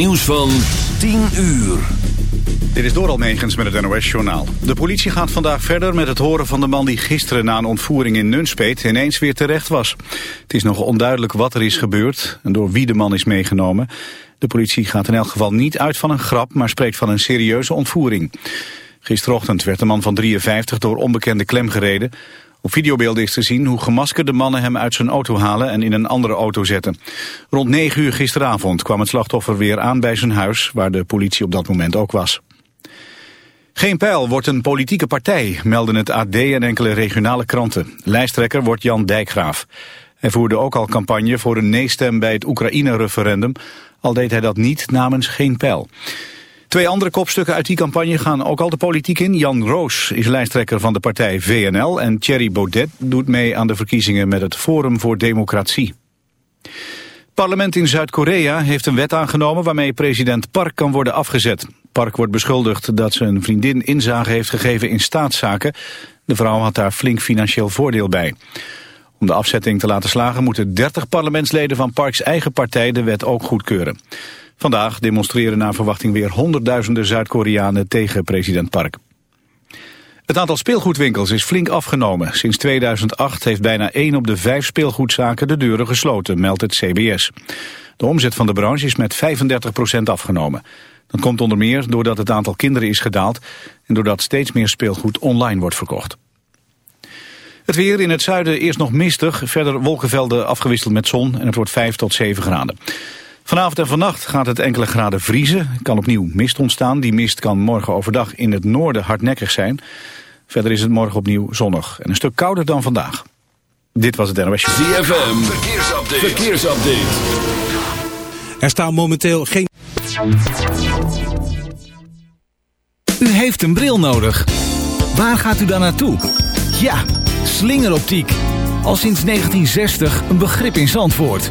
Nieuws van 10 uur. Dit is door Almegens met het NOS-journaal. De politie gaat vandaag verder met het horen van de man die gisteren na een ontvoering in Nunspeet ineens weer terecht was. Het is nog onduidelijk wat er is gebeurd en door wie de man is meegenomen. De politie gaat in elk geval niet uit van een grap, maar spreekt van een serieuze ontvoering. Gisterochtend werd de man van 53 door onbekende klem gereden. Op videobeelden is te zien hoe gemaskerde mannen hem uit zijn auto halen en in een andere auto zetten. Rond 9 uur gisteravond kwam het slachtoffer weer aan bij zijn huis, waar de politie op dat moment ook was. Geen pijl wordt een politieke partij, melden het AD en enkele regionale kranten. Lijsttrekker wordt Jan Dijkgraaf. Hij voerde ook al campagne voor een nee-stem bij het Oekraïne-referendum, al deed hij dat niet namens Geen pijl. Twee andere kopstukken uit die campagne gaan ook al de politiek in. Jan Roos is lijsttrekker van de partij VNL en Thierry Baudet doet mee aan de verkiezingen met het Forum voor Democratie. Het parlement in Zuid-Korea heeft een wet aangenomen waarmee president Park kan worden afgezet. Park wordt beschuldigd dat ze een vriendin inzage heeft gegeven in staatszaken. De vrouw had daar flink financieel voordeel bij. Om de afzetting te laten slagen moeten 30 parlementsleden van Parks eigen partij de wet ook goedkeuren. Vandaag demonstreren naar verwachting weer honderdduizenden Zuid-Koreanen tegen president Park. Het aantal speelgoedwinkels is flink afgenomen. Sinds 2008 heeft bijna 1 op de 5 speelgoedzaken de deuren gesloten, meldt het CBS. De omzet van de branche is met 35% afgenomen. Dat komt onder meer doordat het aantal kinderen is gedaald... en doordat steeds meer speelgoed online wordt verkocht. Het weer in het zuiden eerst nog mistig, verder wolkenvelden afgewisseld met zon... en het wordt 5 tot 7 graden. Vanavond en vannacht gaat het enkele graden vriezen. kan opnieuw mist ontstaan. Die mist kan morgen overdag in het noorden hardnekkig zijn. Verder is het morgen opnieuw zonnig en een stuk kouder dan vandaag. Dit was het NOS. ZFM, verkeersupdate. verkeersupdate. Er staan momenteel geen... U heeft een bril nodig. Waar gaat u dan naartoe? Ja, slingeroptiek. Al sinds 1960 een begrip in Zandvoort.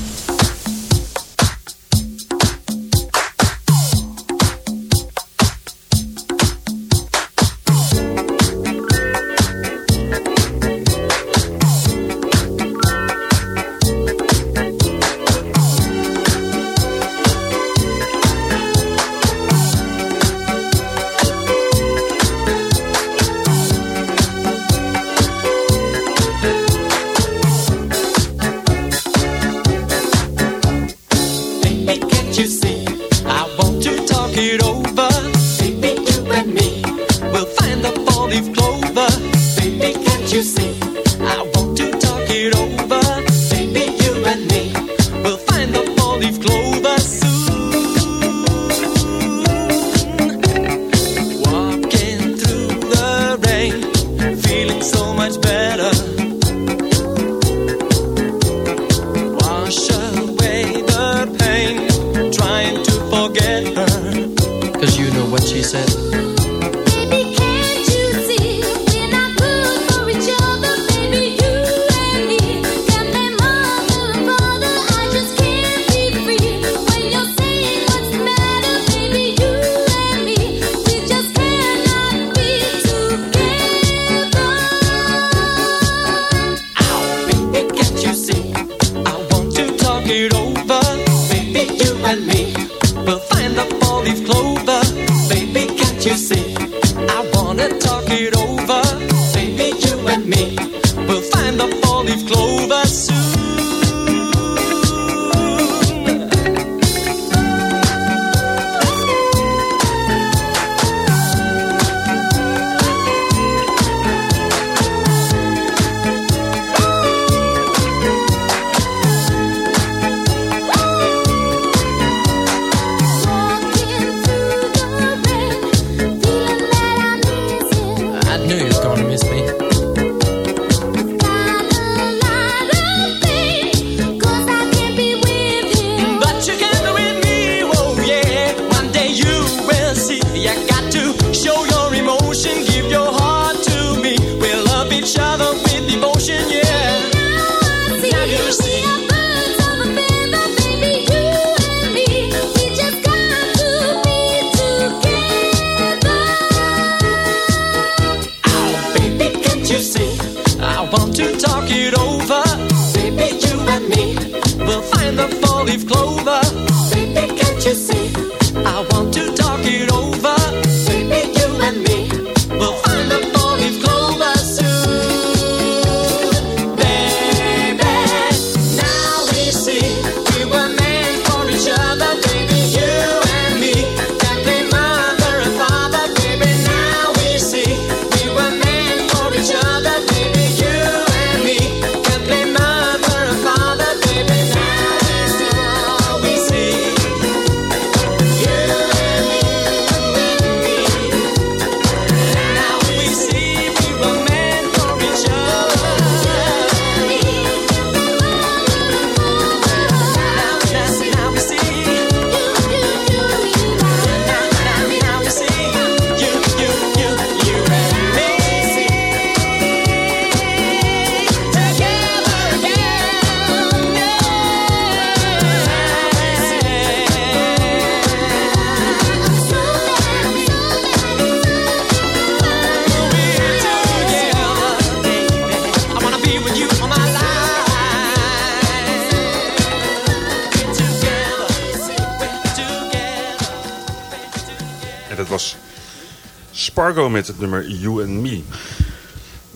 Met het nummer You and Me.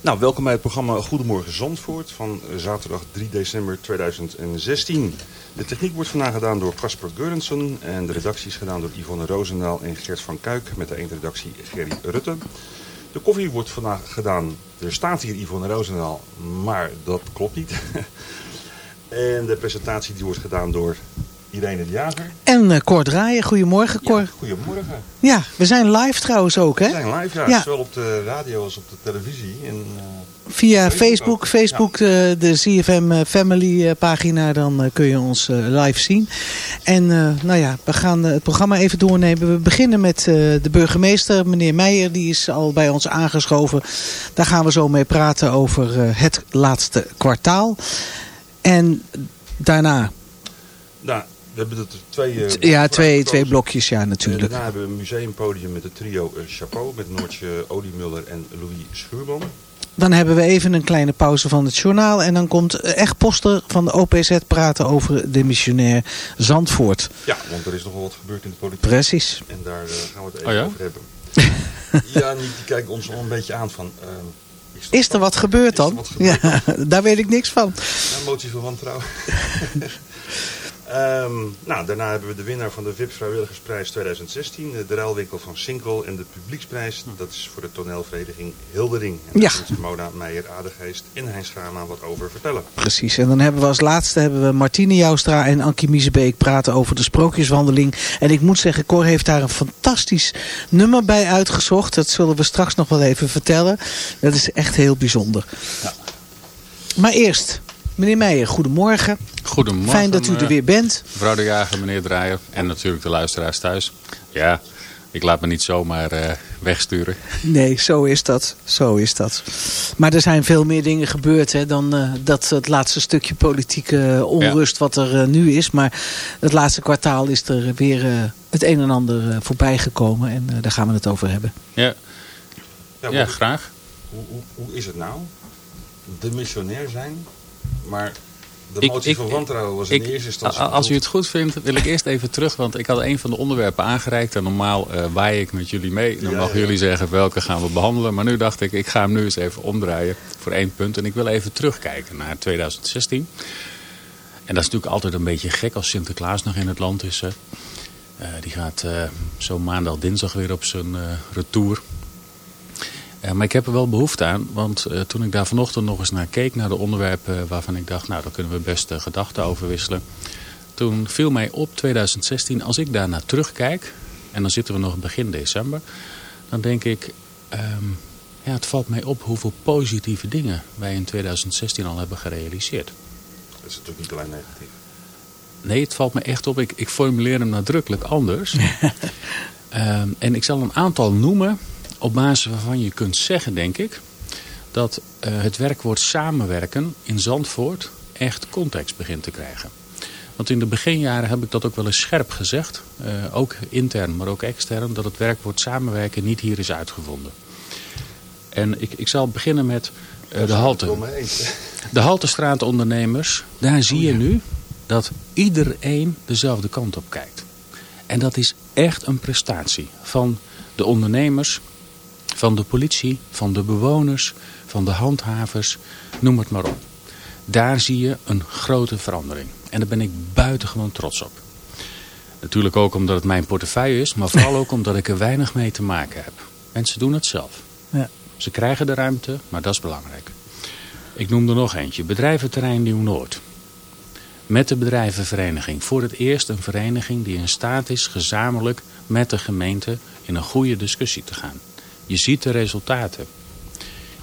Nou, welkom bij het programma Goedemorgen Zandvoort van zaterdag 3 december 2016. De techniek wordt vandaag gedaan door Casper Geurensen en de redactie is gedaan door Yvonne Roosendaal en Gert van Kuik met de eindredactie Gerry Rutte. De koffie wordt vandaag gedaan, er staat hier Yvonne Roosendaal, maar dat klopt niet. en de presentatie die wordt gedaan door Irene de Jager. En uh, Cor Draaien, goedemorgen Cor. Ja, goedemorgen. Ja, we zijn live trouwens ook hè? We zijn live, ja. ja. Zowel op de radio als op de televisie. En, uh, Via Facebook, Facebook, ja. uh, de CFM Family pagina, dan kun je ons live zien. En nou ja, we gaan het programma even doornemen. We beginnen met de burgemeester, meneer Meijer, die is al bij ons aangeschoven. Daar gaan we zo mee praten over het laatste kwartaal. En daarna... Nou, we hebben er twee... Uh, ja, twee, twee blokjes, ja, natuurlijk. En daarna hebben we een museumpodium met het trio uh, Chapeau... met Noortje Oliemuller en Louis Schuurman. Dan hebben we even een kleine pauze van het journaal... en dan komt echt Poster van de OPZ praten over de missionair Zandvoort. Ja, want er is nogal wat gebeurd in de politiek. Precies. En daar uh, gaan we het even oh ja? over hebben. ja, die kijken ons al een beetje aan van... Is, is, er wat gebeurd dan? Wat gebeurd? Ja, daar weet ik niks van. Ja, motie van wantrouwen. Um, nou, daarna hebben we de winnaar van de VIP Vrijwilligersprijs 2016. De ruilwinkel van Sinkel. En de publieksprijs, dat is voor de toneelvereniging Hildering. En ja. daar Mona Meijer-Adegeest en Heinz Grama wat over vertellen. Precies. En dan hebben we als laatste hebben we Martine Joustra en Ankie Miezebeek praten over de sprookjeswandeling. En ik moet zeggen, Cor heeft daar een fantastisch nummer bij uitgezocht. Dat zullen we straks nog wel even vertellen. Dat is echt heel bijzonder. Ja. Maar eerst... Meneer Meijer, goedemorgen. Goedemorgen. Fijn dat u er weer bent. Mevrouw de Jager, meneer Draaier en natuurlijk de luisteraars thuis. Ja, ik laat me niet zomaar uh, wegsturen. Nee, zo is dat. Zo is dat. Maar er zijn veel meer dingen gebeurd hè, dan uh, dat het laatste stukje politieke onrust ja. wat er uh, nu is. Maar het laatste kwartaal is er weer het een en ander voorbij gekomen. En daar gaan we het over hebben. Ja, ja, ja graag. Hoe, hoe, hoe is het nou? De missionair zijn maar de motie ik, van wantrouwen was in ik, eerste instantie... Als u het goed vindt, wil ik eerst even terug. Want ik had een van de onderwerpen aangereikt. En normaal uh, waai ik met jullie mee. Dan ja, mogen ja. jullie zeggen welke gaan we behandelen. Maar nu dacht ik, ik ga hem nu eens even omdraaien voor één punt. En ik wil even terugkijken naar 2016. En dat is natuurlijk altijd een beetje gek als Sinterklaas nog in het land is. Uh, die gaat uh, zo maandag, dinsdag weer op zijn retour. Maar ik heb er wel behoefte aan, want uh, toen ik daar vanochtend nog eens naar keek, naar de onderwerpen waarvan ik dacht, nou daar kunnen we best uh, gedachten over wisselen. Toen viel mij op 2016, als ik daar naar terugkijk, en dan zitten we nog begin december, dan denk ik, um, ja, het valt mij op hoeveel positieve dingen wij in 2016 al hebben gerealiseerd. Dat is natuurlijk niet alleen negatief. Nee, het valt me echt op. Ik, ik formuleer hem nadrukkelijk anders. um, en ik zal een aantal noemen op basis waarvan je kunt zeggen, denk ik, dat uh, het werkwoord samenwerken in Zandvoort echt context begint te krijgen. Want in de beginjaren heb ik dat ook wel eens scherp gezegd, uh, ook intern, maar ook extern, dat het werkwoord samenwerken niet hier is uitgevonden. En ik, ik zal beginnen met uh, de halte. De haltestraatondernemers, daar zie je nu dat iedereen dezelfde kant op kijkt. En dat is echt een prestatie van de ondernemers, van de politie, van de bewoners, van de handhavers, noem het maar op. Daar zie je een grote verandering. En daar ben ik buitengewoon trots op. Natuurlijk ook omdat het mijn portefeuille is, maar vooral ook omdat ik er weinig mee te maken heb. Mensen doen het zelf. Ja. Ze krijgen de ruimte, maar dat is belangrijk. Ik noem er nog eentje. Bedrijventerrein Nieuw-Noord. Met de bedrijvenvereniging. Voor het eerst een vereniging die in staat is gezamenlijk met de gemeente in een goede discussie te gaan. Je ziet de resultaten.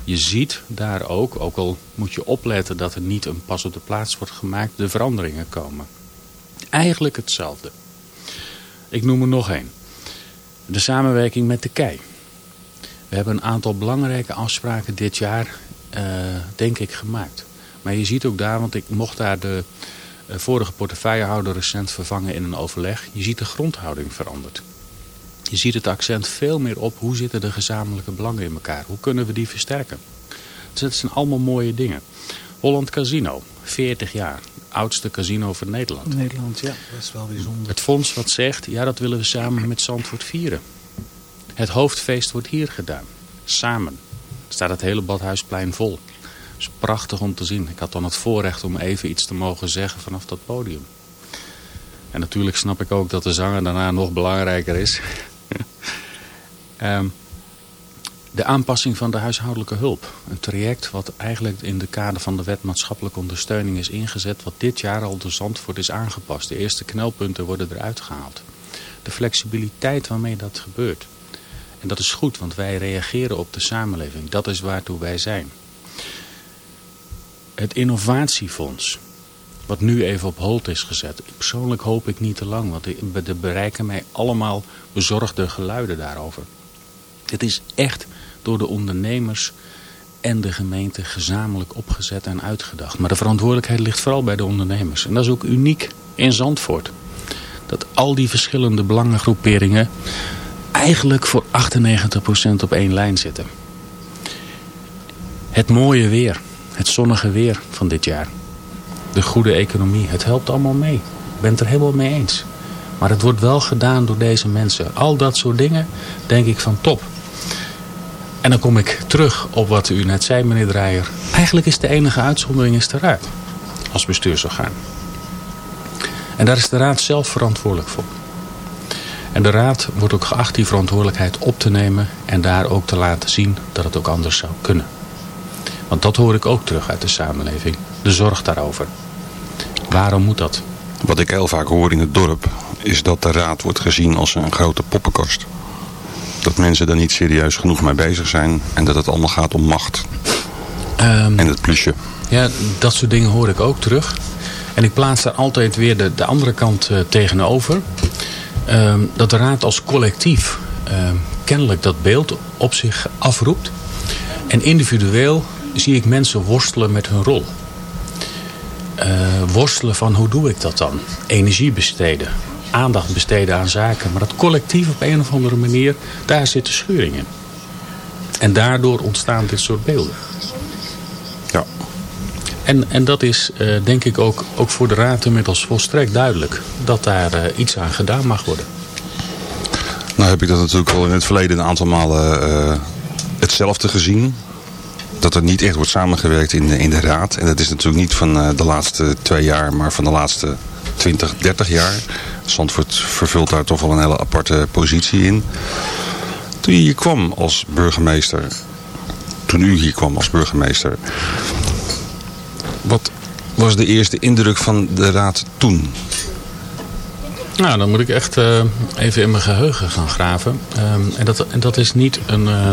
Je ziet daar ook, ook al moet je opletten dat er niet een pas op de plaats wordt gemaakt, de veranderingen komen. Eigenlijk hetzelfde. Ik noem er nog één. De samenwerking met de KEI. We hebben een aantal belangrijke afspraken dit jaar, uh, denk ik, gemaakt. Maar je ziet ook daar, want ik mocht daar de uh, vorige portefeuillehouder recent vervangen in een overleg. Je ziet de grondhouding veranderd. Je ziet het accent veel meer op hoe zitten de gezamenlijke belangen in elkaar. Hoe kunnen we die versterken? Dus dat zijn allemaal mooie dingen. Holland Casino, 40 jaar. Oudste casino van Nederland. Nederland, ja. Dat is wel bijzonder. Het fonds wat zegt, ja dat willen we samen met Zandvoort vieren. Het hoofdfeest wordt hier gedaan. Samen. Staat het hele Badhuisplein vol. Het is prachtig om te zien. Ik had dan het voorrecht om even iets te mogen zeggen vanaf dat podium. En natuurlijk snap ik ook dat de zanger daarna nog belangrijker is. Um, de aanpassing van de huishoudelijke hulp. Een traject wat eigenlijk in de kader van de wet maatschappelijke ondersteuning is ingezet. Wat dit jaar al door Zandvoort is aangepast. De eerste knelpunten worden eruit gehaald. De flexibiliteit waarmee dat gebeurt. En dat is goed, want wij reageren op de samenleving. Dat is waartoe wij zijn. Het innovatiefonds, wat nu even op hold is gezet. Persoonlijk hoop ik niet te lang, want er bereiken mij allemaal bezorgde geluiden daarover. Het is echt door de ondernemers en de gemeente gezamenlijk opgezet en uitgedacht. Maar de verantwoordelijkheid ligt vooral bij de ondernemers. En dat is ook uniek in Zandvoort. Dat al die verschillende belangengroeperingen eigenlijk voor 98% op één lijn zitten. Het mooie weer, het zonnige weer van dit jaar. De goede economie, het helpt allemaal mee. Ik ben het er helemaal mee eens. Maar het wordt wel gedaan door deze mensen. Al dat soort dingen denk ik van top. En dan kom ik terug op wat u net zei, meneer Dreyer. Eigenlijk is de enige uitzondering is de raad als bestuursorgaan. En daar is de raad zelf verantwoordelijk voor. En de raad wordt ook geacht die verantwoordelijkheid op te nemen en daar ook te laten zien dat het ook anders zou kunnen. Want dat hoor ik ook terug uit de samenleving. De zorg daarover. Waarom moet dat? Wat ik heel vaak hoor in het dorp is dat de raad wordt gezien als een grote poppenkast. Dat mensen daar niet serieus genoeg mee bezig zijn en dat het allemaal gaat om macht. Um, en het plusje. Ja, dat soort dingen hoor ik ook terug. En ik plaats daar altijd weer de, de andere kant uh, tegenover. Um, dat de raad als collectief um, kennelijk dat beeld op zich afroept. En individueel zie ik mensen worstelen met hun rol. Uh, worstelen van hoe doe ik dat dan? Energie besteden, aandacht besteden aan zaken. Maar dat collectief op een of andere manier, daar zit de schuring in. En daardoor ontstaan dit soort beelden. Ja. En, en dat is uh, denk ik ook, ook voor de raad inmiddels volstrekt duidelijk. Dat daar uh, iets aan gedaan mag worden. Nou heb ik dat natuurlijk al in het verleden een aantal malen hetzelfde gezien. Dat er niet echt wordt samengewerkt in de, in de raad. En dat is natuurlijk niet van de laatste twee jaar, maar van de laatste 20, 30 jaar. Zandvoort vervult daar toch wel een hele aparte positie in. Toen je hier kwam als burgemeester, toen u hier kwam als burgemeester, wat was de eerste indruk van de raad toen? Nou, dan moet ik echt uh, even in mijn geheugen gaan graven. Um, en, dat, en dat is niet een, uh,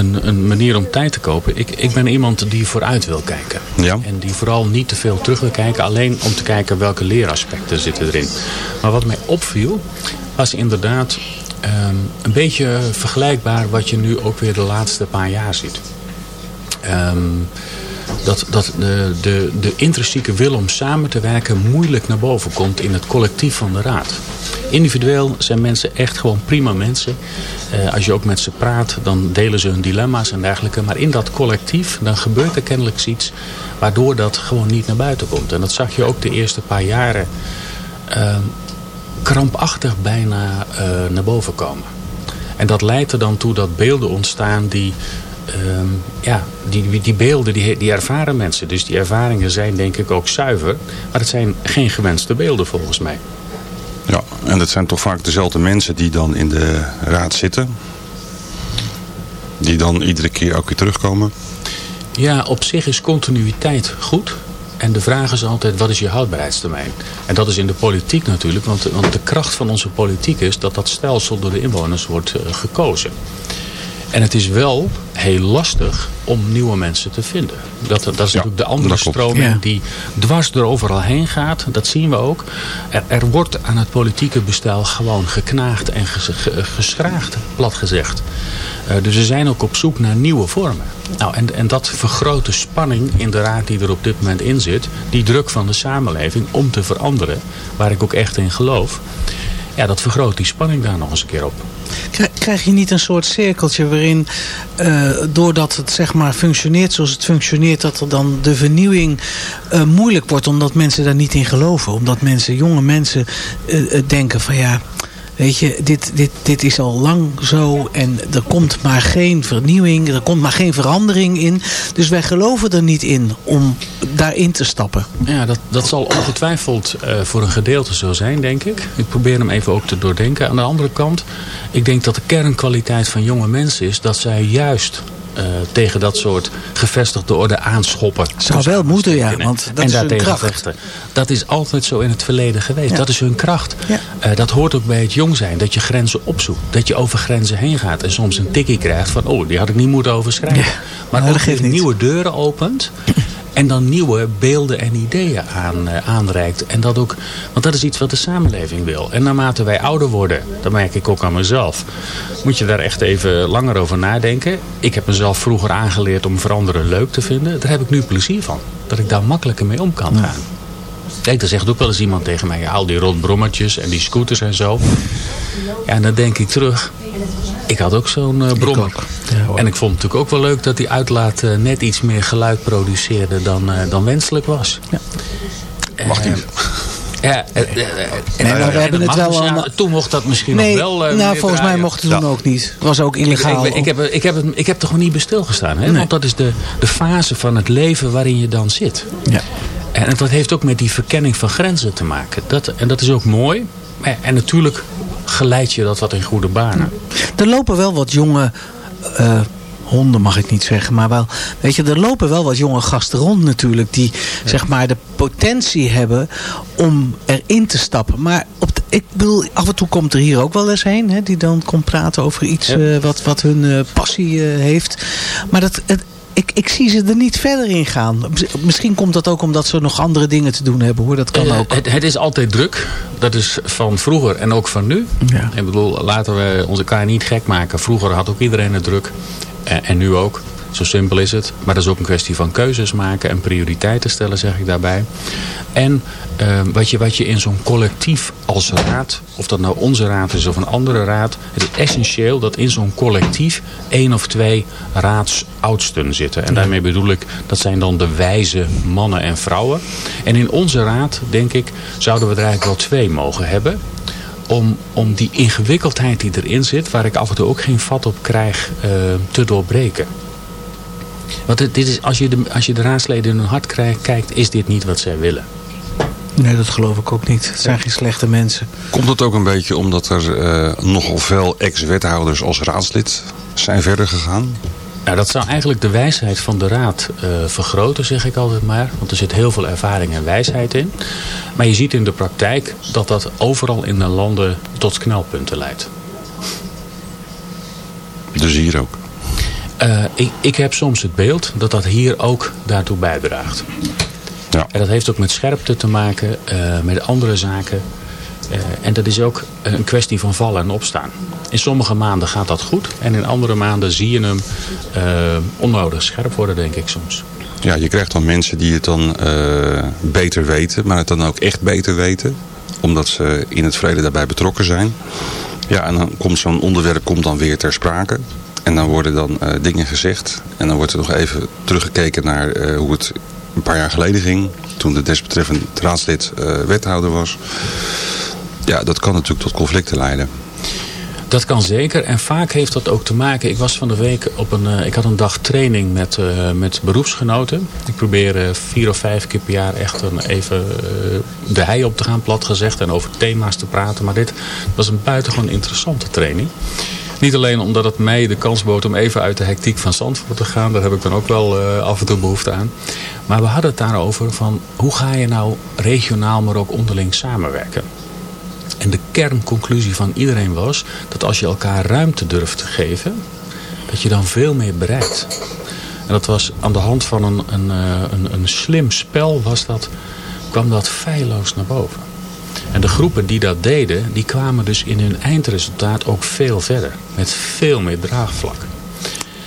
een, een, manier om tijd te kopen. Ik, ik ben iemand die vooruit wil kijken. Ja. En die vooral niet te veel terug wil kijken. Alleen om te kijken welke leeraspecten zitten erin. Maar wat mij opviel was inderdaad um, een beetje vergelijkbaar wat je nu ook weer de laatste paar jaar ziet. Um, dat, dat de, de, de intrinsieke wil om samen te werken moeilijk naar boven komt in het collectief van de raad. Individueel zijn mensen echt gewoon prima mensen. Eh, als je ook met ze praat, dan delen ze hun dilemma's en dergelijke. Maar in dat collectief, dan gebeurt er kennelijk iets waardoor dat gewoon niet naar buiten komt. En dat zag je ook de eerste paar jaren uh, krampachtig bijna uh, naar boven komen. En dat leidt er dan toe dat beelden ontstaan die um, ja, die, die beelden die, die ervaren mensen. Dus die ervaringen zijn denk ik ook zuiver. Maar het zijn geen gewenste beelden volgens mij. Ja, en dat zijn toch vaak dezelfde mensen die dan in de raad zitten. Die dan iedere keer ook weer terugkomen. Ja, op zich is continuïteit goed. En de vraag is altijd, wat is je houdbaarheidstermijn? En dat is in de politiek natuurlijk, want, want de kracht van onze politiek is dat dat stelsel door de inwoners wordt uh, gekozen. En het is wel heel lastig om nieuwe mensen te vinden. Dat, dat is ja, natuurlijk de andere stroming ja. die dwars er overal heen gaat. Dat zien we ook. Er, er wordt aan het politieke bestel gewoon geknaagd en ges, geschraagd, plat gezegd. Uh, dus we zijn ook op zoek naar nieuwe vormen. Nou, en, en dat vergroot de spanning in de raad die er op dit moment in zit. Die druk van de samenleving om te veranderen. Waar ik ook echt in geloof. Ja, dat vergroot die spanning daar nog eens een keer op. Krijg je niet een soort cirkeltje waarin, uh, doordat het zeg maar functioneert zoals het functioneert, dat er dan de vernieuwing uh, moeilijk wordt omdat mensen daar niet in geloven. Omdat mensen, jonge mensen uh, denken van ja, weet je, dit, dit, dit is al lang zo en er komt maar geen vernieuwing, er komt maar geen verandering in. Dus wij geloven er niet in om daarin te stappen. Ja, dat, dat zal ongetwijfeld uh, voor een gedeelte zo zijn, denk ik. Ik probeer hem even ook te doordenken. Aan de andere kant, ik denk dat de kernkwaliteit van jonge mensen is dat zij juist uh, tegen dat soort gevestigde orde aanschoppen. Zou wel moeten, ja. Want dat en is hun kracht. Vechten. Dat is altijd zo in het verleden geweest. Ja. Dat is hun kracht. Ja. Uh, dat hoort ook bij het jong zijn. Dat je grenzen opzoekt. Dat je over grenzen heen gaat. En soms een tikkie krijgt van... oh, die had ik niet moeten overschrijden. Ja. Maar Nou, dat geeft nieuwe deuren opent. En dan nieuwe beelden en ideeën aan, uh, aanreikt. En dat ook, want dat is iets wat de samenleving wil. En naarmate wij ouder worden, dat merk ik ook aan mezelf. Moet je daar echt even langer over nadenken. Ik heb mezelf vroeger aangeleerd om veranderen leuk te vinden. Daar heb ik nu plezier van. Dat ik daar makkelijker mee om kan gaan. Kijk, daar zegt ook wel eens iemand tegen mij. Ja, al die rotbrommertjes en die scooters en zo. Ja, en dan denk ik terug. Ik had ook zo'n uh, brommer. En ik vond het natuurlijk ook wel leuk dat die uitlaat uh, net iets meer geluid produceerde dan, uh, dan wenselijk was. Ja. Mag niet. Ja, nee, maar we hebben het wel dus, ja. Toen mocht dat misschien nee, nog wel. nou, volgens mij mocht het toen ook niet. Het was ook illegaal. Ik, ik, ik, heb, ik, heb het, ik heb er gewoon niet bij stilgestaan. Hè? Nee. Want dat is de, de fase van het leven waarin je dan zit. Ja. En dat heeft ook met die verkenning van grenzen te maken. Dat, en dat is ook mooi. En natuurlijk geleid je dat wat in goede banen. Er lopen wel wat jonge... Uh, honden mag ik niet zeggen, maar wel, weet je, er lopen wel wat jonge gasten rond natuurlijk, die ja. zeg maar de potentie hebben om erin te stappen. Maar op de, ik bedoel, af en toe komt er hier ook wel eens heen, hè, die dan komt praten over iets ja. uh, wat, wat hun uh, passie uh, heeft. Maar dat, het, ik, ik zie ze er niet verder in gaan. Misschien komt dat ook omdat ze nog andere dingen te doen hebben hoor. Dat kan ook. Het, het, is altijd druk. Dat is van vroeger en ook van nu. Ja. Ik bedoel, laten we onze elkaar niet gek maken. Vroeger had ook iedereen het druk. En, en nu ook. Zo simpel is het. Maar dat is ook een kwestie van keuzes maken en prioriteiten stellen, zeg ik daarbij. En uh, wat, je, wat je in zo'n collectief als raad, of dat nou onze raad is of een andere raad, het is essentieel dat in zo'n collectief één of twee raadsoudsten zitten. En daarmee bedoel ik, dat zijn dan de wijze mannen en vrouwen. En in onze raad, denk ik, zouden we er eigenlijk wel twee mogen hebben om, om die ingewikkeldheid die erin zit, waar ik af en toe ook geen vat op krijg, uh, te doorbreken. Want dit is, als, je de, als je de raadsleden in hun hart krijgt, kijkt, is dit niet wat zij willen. Nee, dat geloof ik ook niet. Het zijn geen slechte mensen. Komt het ook een beetje omdat er uh, nogal veel ex-wethouders als raadslid zijn verder gegaan? Nou, dat zou eigenlijk de wijsheid van de raad uh, vergroten, zeg ik altijd maar. Want er zit heel veel ervaring en wijsheid in. Maar je ziet in de praktijk dat dat overal in de landen tot knelpunten leidt. Dus hier ook? Uh, ik, ik heb soms het beeld dat dat hier ook daartoe bijdraagt. Ja. En dat heeft ook met scherpte te maken, uh, met andere zaken. Uh, en dat is ook een kwestie van vallen en opstaan. In sommige maanden gaat dat goed. En in andere maanden zie je hem onnodig scherp worden, denk ik soms. Ja, je krijgt dan mensen die het dan beter weten. Maar het dan ook echt beter weten. Omdat ze in het verleden daarbij betrokken zijn. Ja, en dan komt zo'n onderwerp komt dan weer ter sprake. En dan worden dan uh, dingen gezegd. En dan wordt er nog even teruggekeken naar uh, hoe het een paar jaar geleden ging. Toen de desbetreffend raadslid uh, wethouder was. Ja, dat kan natuurlijk tot conflicten leiden. Dat kan zeker. En vaak heeft dat ook te maken. Ik was van de week op een. Ik had een dag training met, met beroepsgenoten. Ik probeer vier of vijf keer per jaar echt een, even de hei op te gaan, plat gezegd. En over thema's te praten. Maar dit was een buitengewoon interessante training. Niet alleen omdat het mij de kans bood om even uit de hectiek van Zandvoort te gaan. Daar heb ik dan ook wel uh, af en toe behoefte aan. Maar we hadden het daarover van hoe ga je nou regionaal maar ook onderling samenwerken. En de kernconclusie van iedereen was dat als je elkaar ruimte durft te geven. Dat je dan veel meer bereikt. En dat was aan de hand van een, een, een, een slim spel was dat, kwam dat feilloos naar boven. En de groepen die dat deden, die kwamen dus in hun eindresultaat ook veel verder. Met veel meer draagvlak.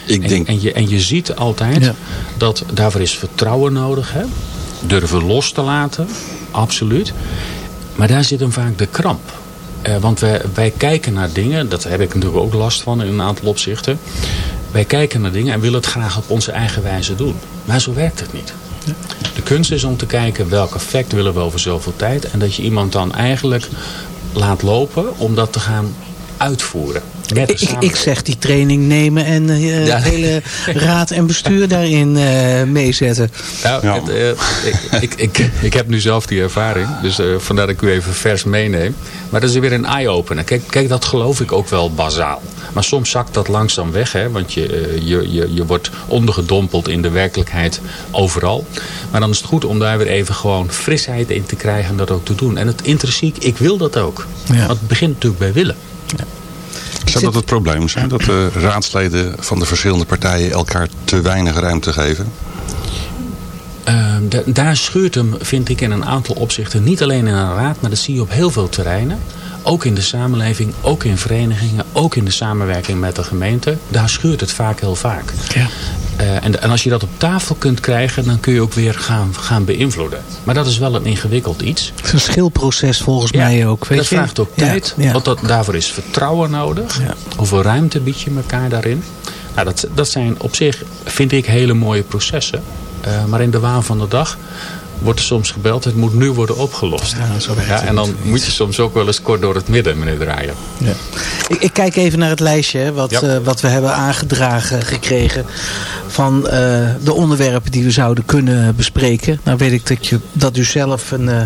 Ik denk... en, en, je, en je ziet altijd ja. dat daarvoor is vertrouwen nodig. Hè? Durven los te laten, absoluut. Maar daar zit hem vaak de kramp. Uh, want wij, wij kijken naar dingen, dat heb ik natuurlijk ook last van in een aantal opzichten. Wij kijken naar dingen en willen het graag op onze eigen wijze doen. Maar zo werkt het niet. De kunst is om te kijken welk effect willen we over zoveel tijd. En dat je iemand dan eigenlijk laat lopen om dat te gaan uitvoeren. Met de Ik, ik zeg die training nemen en eh Ja. het hele raad en bestuur daarin eh, meezetten. Nou, Ja. het, eh, ik, ik, ik, ik heb nu zelf die ervaring. Dus eh, vandaar dat ik u even vers meeneem. Maar dat is weer een eye-opener. Kijk, kijk, dat geloof ik ook wel bazaal. Maar soms zakt dat langzaam weg. Hè, want je, eh, je, je, je wordt ondergedompeld in de werkelijkheid overal. Maar dan is het goed om daar weer even gewoon frisheid in te krijgen. En dat ook te doen. En het intrinsiek, ik wil dat ook. Ja. Want het begint natuurlijk bij willen. Zou dat het probleem zijn? Dat de raadsleden van de verschillende partijen elkaar te weinig ruimte geven? Uh, da- daar scheurt hem, vind ik, in een aantal opzichten. Niet alleen in een raad, maar dat zie je op heel veel terreinen. Ook in de samenleving, ook in verenigingen, ook in de samenwerking met de gemeente. Daar scheurt het vaak heel vaak. Ja. Uh, en, en als je dat op tafel kunt krijgen, dan kun je ook weer gaan, gaan beïnvloeden. Maar dat is wel een ingewikkeld iets. Het is een schilproces volgens Ja, mij ook. Weet dat je? vraagt ook Ja, tijd. ja. Want dat, daarvoor is vertrouwen nodig. Ja. Hoeveel ruimte bied je elkaar daarin? Nou, dat, dat zijn op zich, vind ik, hele mooie processen. Uh, maar in de waan van de dag wordt er soms gebeld. Het moet nu worden opgelost. Ja, zo ja, en dan moet je soms ook wel eens kort door het midden, meneer Draaier. Ja. Ik, ik kijk even naar het lijstje hè, wat, Ja. eh, wat we hebben aangedragen gekregen van eh, de onderwerpen die we zouden kunnen bespreken. Nou weet ik dat, je, dat u zelf een, eh,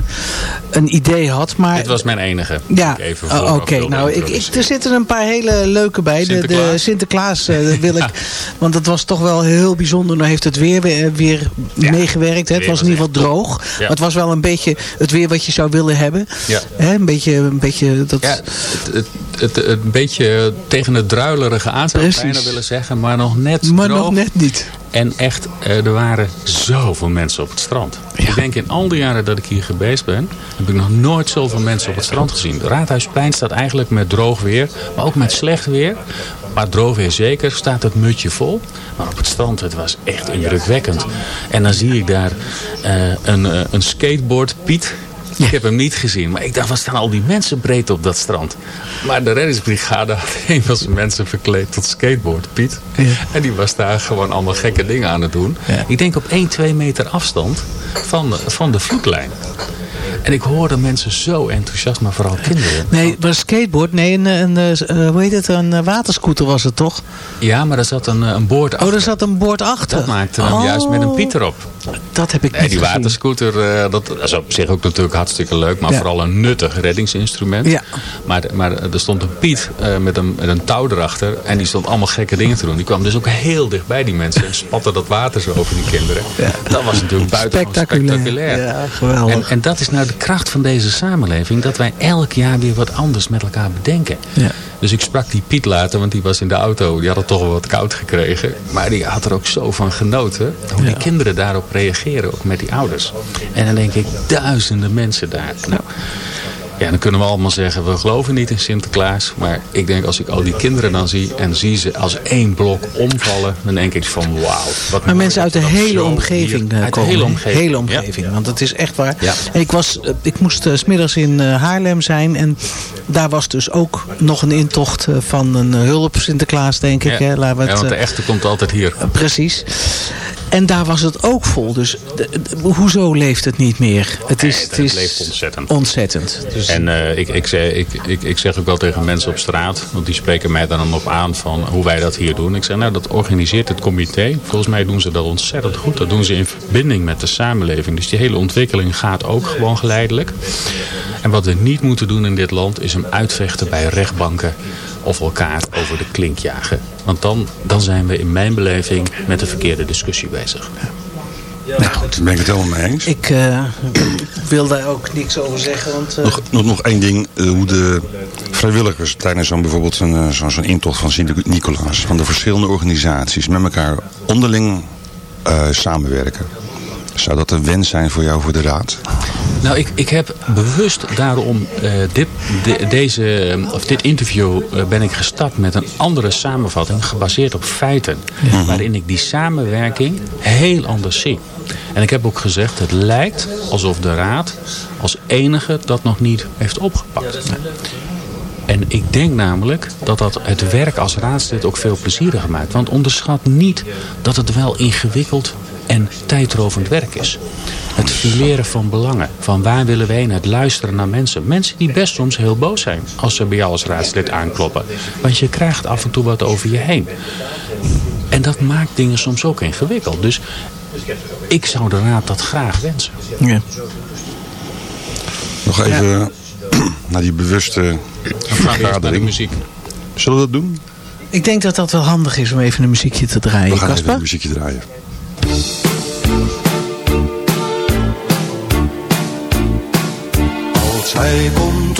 een idee had. Maar, Dit was mijn enige. ja, oh, oké. Nou, ik, er zitten een paar hele leuke bij. De, de Sinterklaas? Wil ik. Want dat was toch wel heel bijzonder. Nou heeft het weer, weer, weer meegewerkt. Hè. Het was in ieder geval echt droog. Ja. Maar het was wel een beetje het weer wat je zou willen hebben. Ja. Een beetje, een beetje dat... Ja, het, het, het, het een beetje tegen het druilerige aan zou ik bijna willen zeggen. Maar nog net maar droog. nog net niet. En echt, eh, er waren zoveel mensen op het strand. Ik denk in al die jaren dat ik hier geweest ben... heb ik nog nooit zoveel mensen op het strand gezien. De Raadhuisplein staat eigenlijk met droog weer. Maar ook met slecht weer. Maar droog weer zeker, staat het mutje vol. Maar op het strand, het was echt indrukwekkend. En dan zie ik daar eh, een, eh, een skateboard, Piet... Ik heb hem niet gezien, maar ik dacht, wat staan al die mensen breed op dat strand? Maar de reddingsbrigade had een van zijn mensen verkleed tot skateboard, Piet. Ja. En die was daar gewoon allemaal gekke dingen aan het doen. Ja. Ik denk op 1, 2 meter afstand van, van de vloedlijn. En ik hoorde mensen zo enthousiast, maar vooral kinderen. Nee, was skateboard. Nee, een, een, eh, hoe heet het? Een eh, waterscooter was het toch? Ja, maar er zat een, eh, een boord Oh, achter. er zat een boord achter. Dat maakte hem Oh, juist met een Piet erop. Dat heb ik Nee, niet die gezien. waterscooter, dat, is op zich ook natuurlijk hartstikke leuk. Maar Ja. vooral een nuttig reddingsinstrument. Ja. Maar, maar er stond een Piet met, een, met een touw erachter. En die stond allemaal gekke dingen te doen. Die kwam dus ook heel dicht bij die mensen. En spatte dat water zo over die kinderen. Dat was natuurlijk buitengewoon Spectaculair. spectaculair. Ja, geweldig. En, en dat is nou de kracht van deze samenleving. Dat wij elk jaar weer wat anders met elkaar bedenken. Ja. Dus ik sprak die Piet later, want die was in de auto. Die had het toch wel wat koud gekregen. Maar die had er ook zo van genoten. Hoe die kinderen daarop reageren, ook met die ouders. En dan denk ik, duizenden mensen daar. Nou, ja, dan kunnen we allemaal zeggen, we geloven niet in Sinterklaas. Maar ik denk, als ik al die kinderen dan zie en zie ze als één blok omvallen. Dan denk ik van, wauw. wat Maar mensen uit de hele omgeving hier- eh, Uit de komen. hele omgeving. Hele ja. omgeving. Want dat is echt waar. Ja. En ik, was, eh, ik moest eh, 's smiddags in eh, Haarlem zijn. En daar was dus ook nog een intocht eh, van een eh, hulp Sinterklaas, denk ik. Ja. Hè? We Ja, want de eh, echte komt altijd hier. Precies. En daar was het ook vol. Dus hoezo leeft het niet meer? Het is, het is leeft ontzettend. ontzettend. Dus, En eh, ik, ik, zeg, ik, ik, ik zeg ook wel tegen mensen op straat, want die spreken mij dan op aan van hoe wij dat hier doen. Ik zeg, nou dat organiseert het comité. Volgens mij doen ze dat ontzettend goed. Dat doen ze in verbinding met de samenleving. Dus die hele ontwikkeling gaat ook gewoon geleidelijk. En wat we niet moeten doen in dit land is hem uitvechten bij rechtbanken of elkaar over de klink jagen. Want dan, dan zijn we in mijn beleving met de verkeerde discussie bezig. Nou, daar ben ik het helemaal mee eens. ik eh, wil daar ook niks over zeggen. Want, eh, Nog, nog, nog één ding. eh, hoe de vrijwilligers tijdens zo'n bijvoorbeeld zo'n zo'n zo'n intocht van Sint-Nicolaas... van de verschillende organisaties met elkaar onderling eh, samenwerken. Zou dat een wens zijn voor jou voor de raad? Nou, ik, ik heb bewust daarom eh, dit, de- deze, of dit interview eh, ben ik gestart met een andere samenvatting gebaseerd op feiten. Waarin ik die samenwerking heel anders zie. En ik heb ook gezegd, het lijkt alsof de raad als enige dat nog niet heeft opgepakt. En ik denk namelijk dat dat het werk als raadslid ook veel plezieriger maakt. Want onderschat niet dat het wel ingewikkeld en tijdrovend werk is. Het fileren van belangen, van waar willen we heen, het luisteren naar mensen. Mensen die best soms heel boos zijn als ze bij jou als raadslid aankloppen. Want je krijgt af en toe wat over je heen. En dat maakt dingen soms ook ingewikkeld. Dus ik zou de raad dat graag wensen. Ja. Nog even naar die bewuste vergadering. muziek. Zullen we dat doen? Ik denk dat dat wel handig is om even een muziekje te draaien. We gaan even Caspar? een muziekje draaien. Als hij komt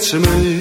hij leefde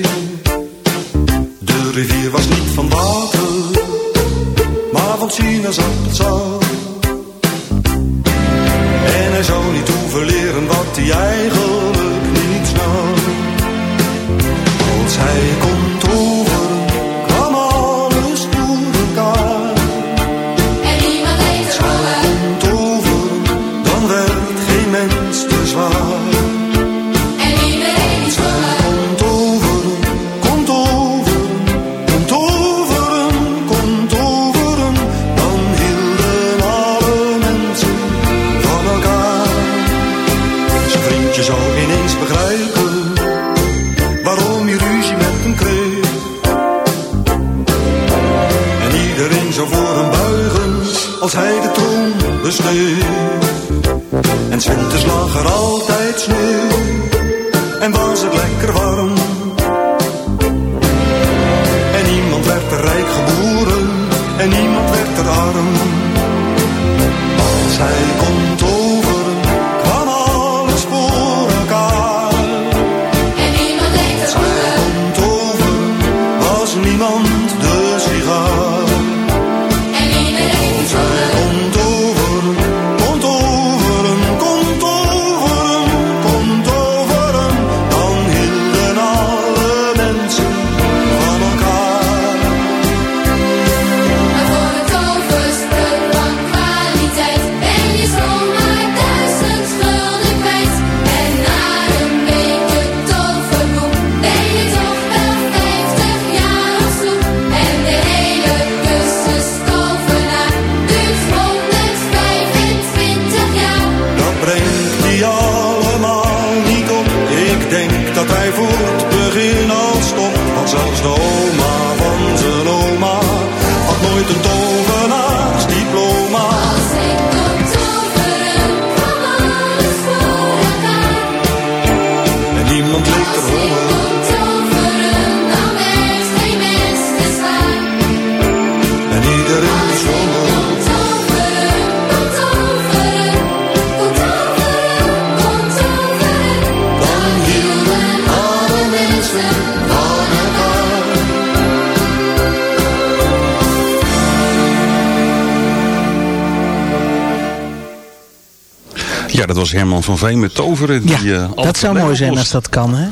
Ja, Herman van Veen met toveren. Ja, die, eh, alle dat zou mooi zijn als dat kan, hè?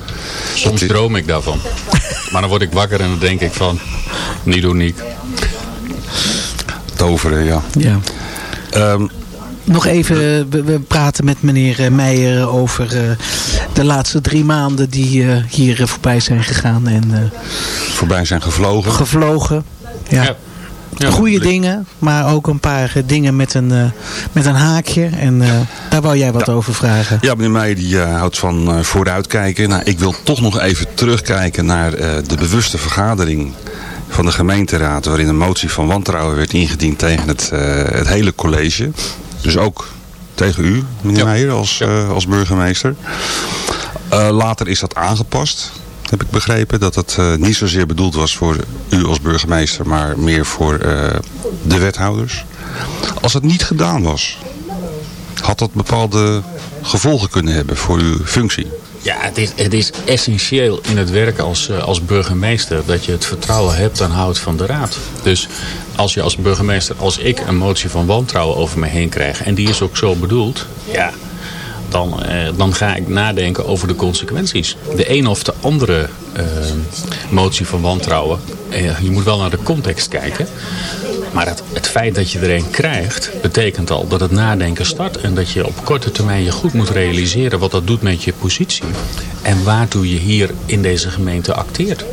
Soms droom ik daarvan. Maar dan word ik wakker en dan denk ik van... Niet doen, Niek. oplost. Toveren, ja. Ja. Ehm, Nog even, we, we praten met meneer eh, Meijer over eh, de laatste drie maanden die eh, hier eh, voorbij zijn gegaan en eh, voorbij zijn gevlogen. gevlogen. Ja. Ja. Ja, Goede dingen, maar ook een paar eh, dingen met een, eh, met een haakje. En eh, daar wou jij wat over vragen. Ja, meneer Meijer die houdt van eh, vooruitkijken. Nou, ik wil toch nog even terugkijken naar eh, de bewuste vergadering van de gemeenteraad... waarin een motie van wantrouwen werd ingediend tegen het, eh, het hele college. Dus ook tegen u, meneer Ja. Meijer, als, eh, als burgemeester. Eh, later is dat aangepast, heb ik begrepen. Dat het eh, niet zozeer bedoeld was voor u als burgemeester... maar meer voor eh, de wethouders. Als het niet gedaan was... Had dat bepaalde gevolgen kunnen hebben voor uw functie? Ja, het is, het is essentieel in het werk als, eh, als burgemeester dat je het vertrouwen hebt en houdt van de raad. Dus als je als burgemeester, als ik een motie van wantrouwen over me heen krijg en die is ook zo bedoeld, ja, dan, eh, dan ga ik nadenken over de consequenties. De een of de andere eh, motie van wantrouwen, eh, je moet wel naar de context kijken. Maar het, het feit dat je er een krijgt, betekent al dat het nadenken start. En dat je op korte termijn je goed moet realiseren wat dat doet met je positie. En waartoe je hier in deze gemeente acteert.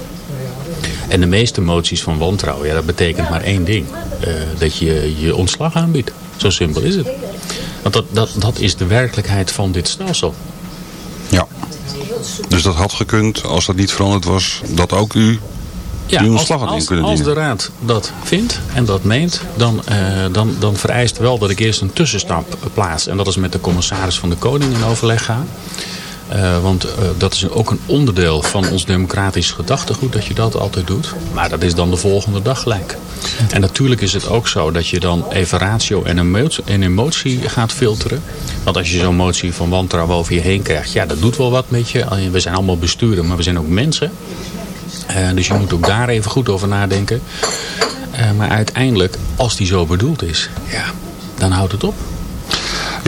En de meeste moties van wantrouwen, ja, dat betekent maar één ding. Dat je je ontslag aanbiedt. Zo simpel is het. Want dat, dat, dat is de werkelijkheid van dit stelsel. Ja. Dus dat had gekund, als dat niet veranderd was, dat ook u Ja, uw als, ontslag had in als, dienen. de raad dat vindt en dat meent, dan, eh, dan, dan vereist wel dat ik eerst een tussenstap plaats. En dat is met de commissaris van de Koning in overleg gaan. Eh, want eh, dat is ook een onderdeel van ons democratisch gedachtegoed dat je dat altijd doet. Maar dat is dan de volgende dag gelijk. En natuurlijk is het ook zo dat je dan even ratio en emotie, gaat filteren. Want als je zo'n motie van wantrouwen over je heen krijgt, ja dat doet wel wat met je. We zijn allemaal besturen, maar we zijn ook mensen. Eh, dus je moet ook daar even goed over nadenken. Maar uiteindelijk, als die zo bedoeld is, ja, dan houdt het op.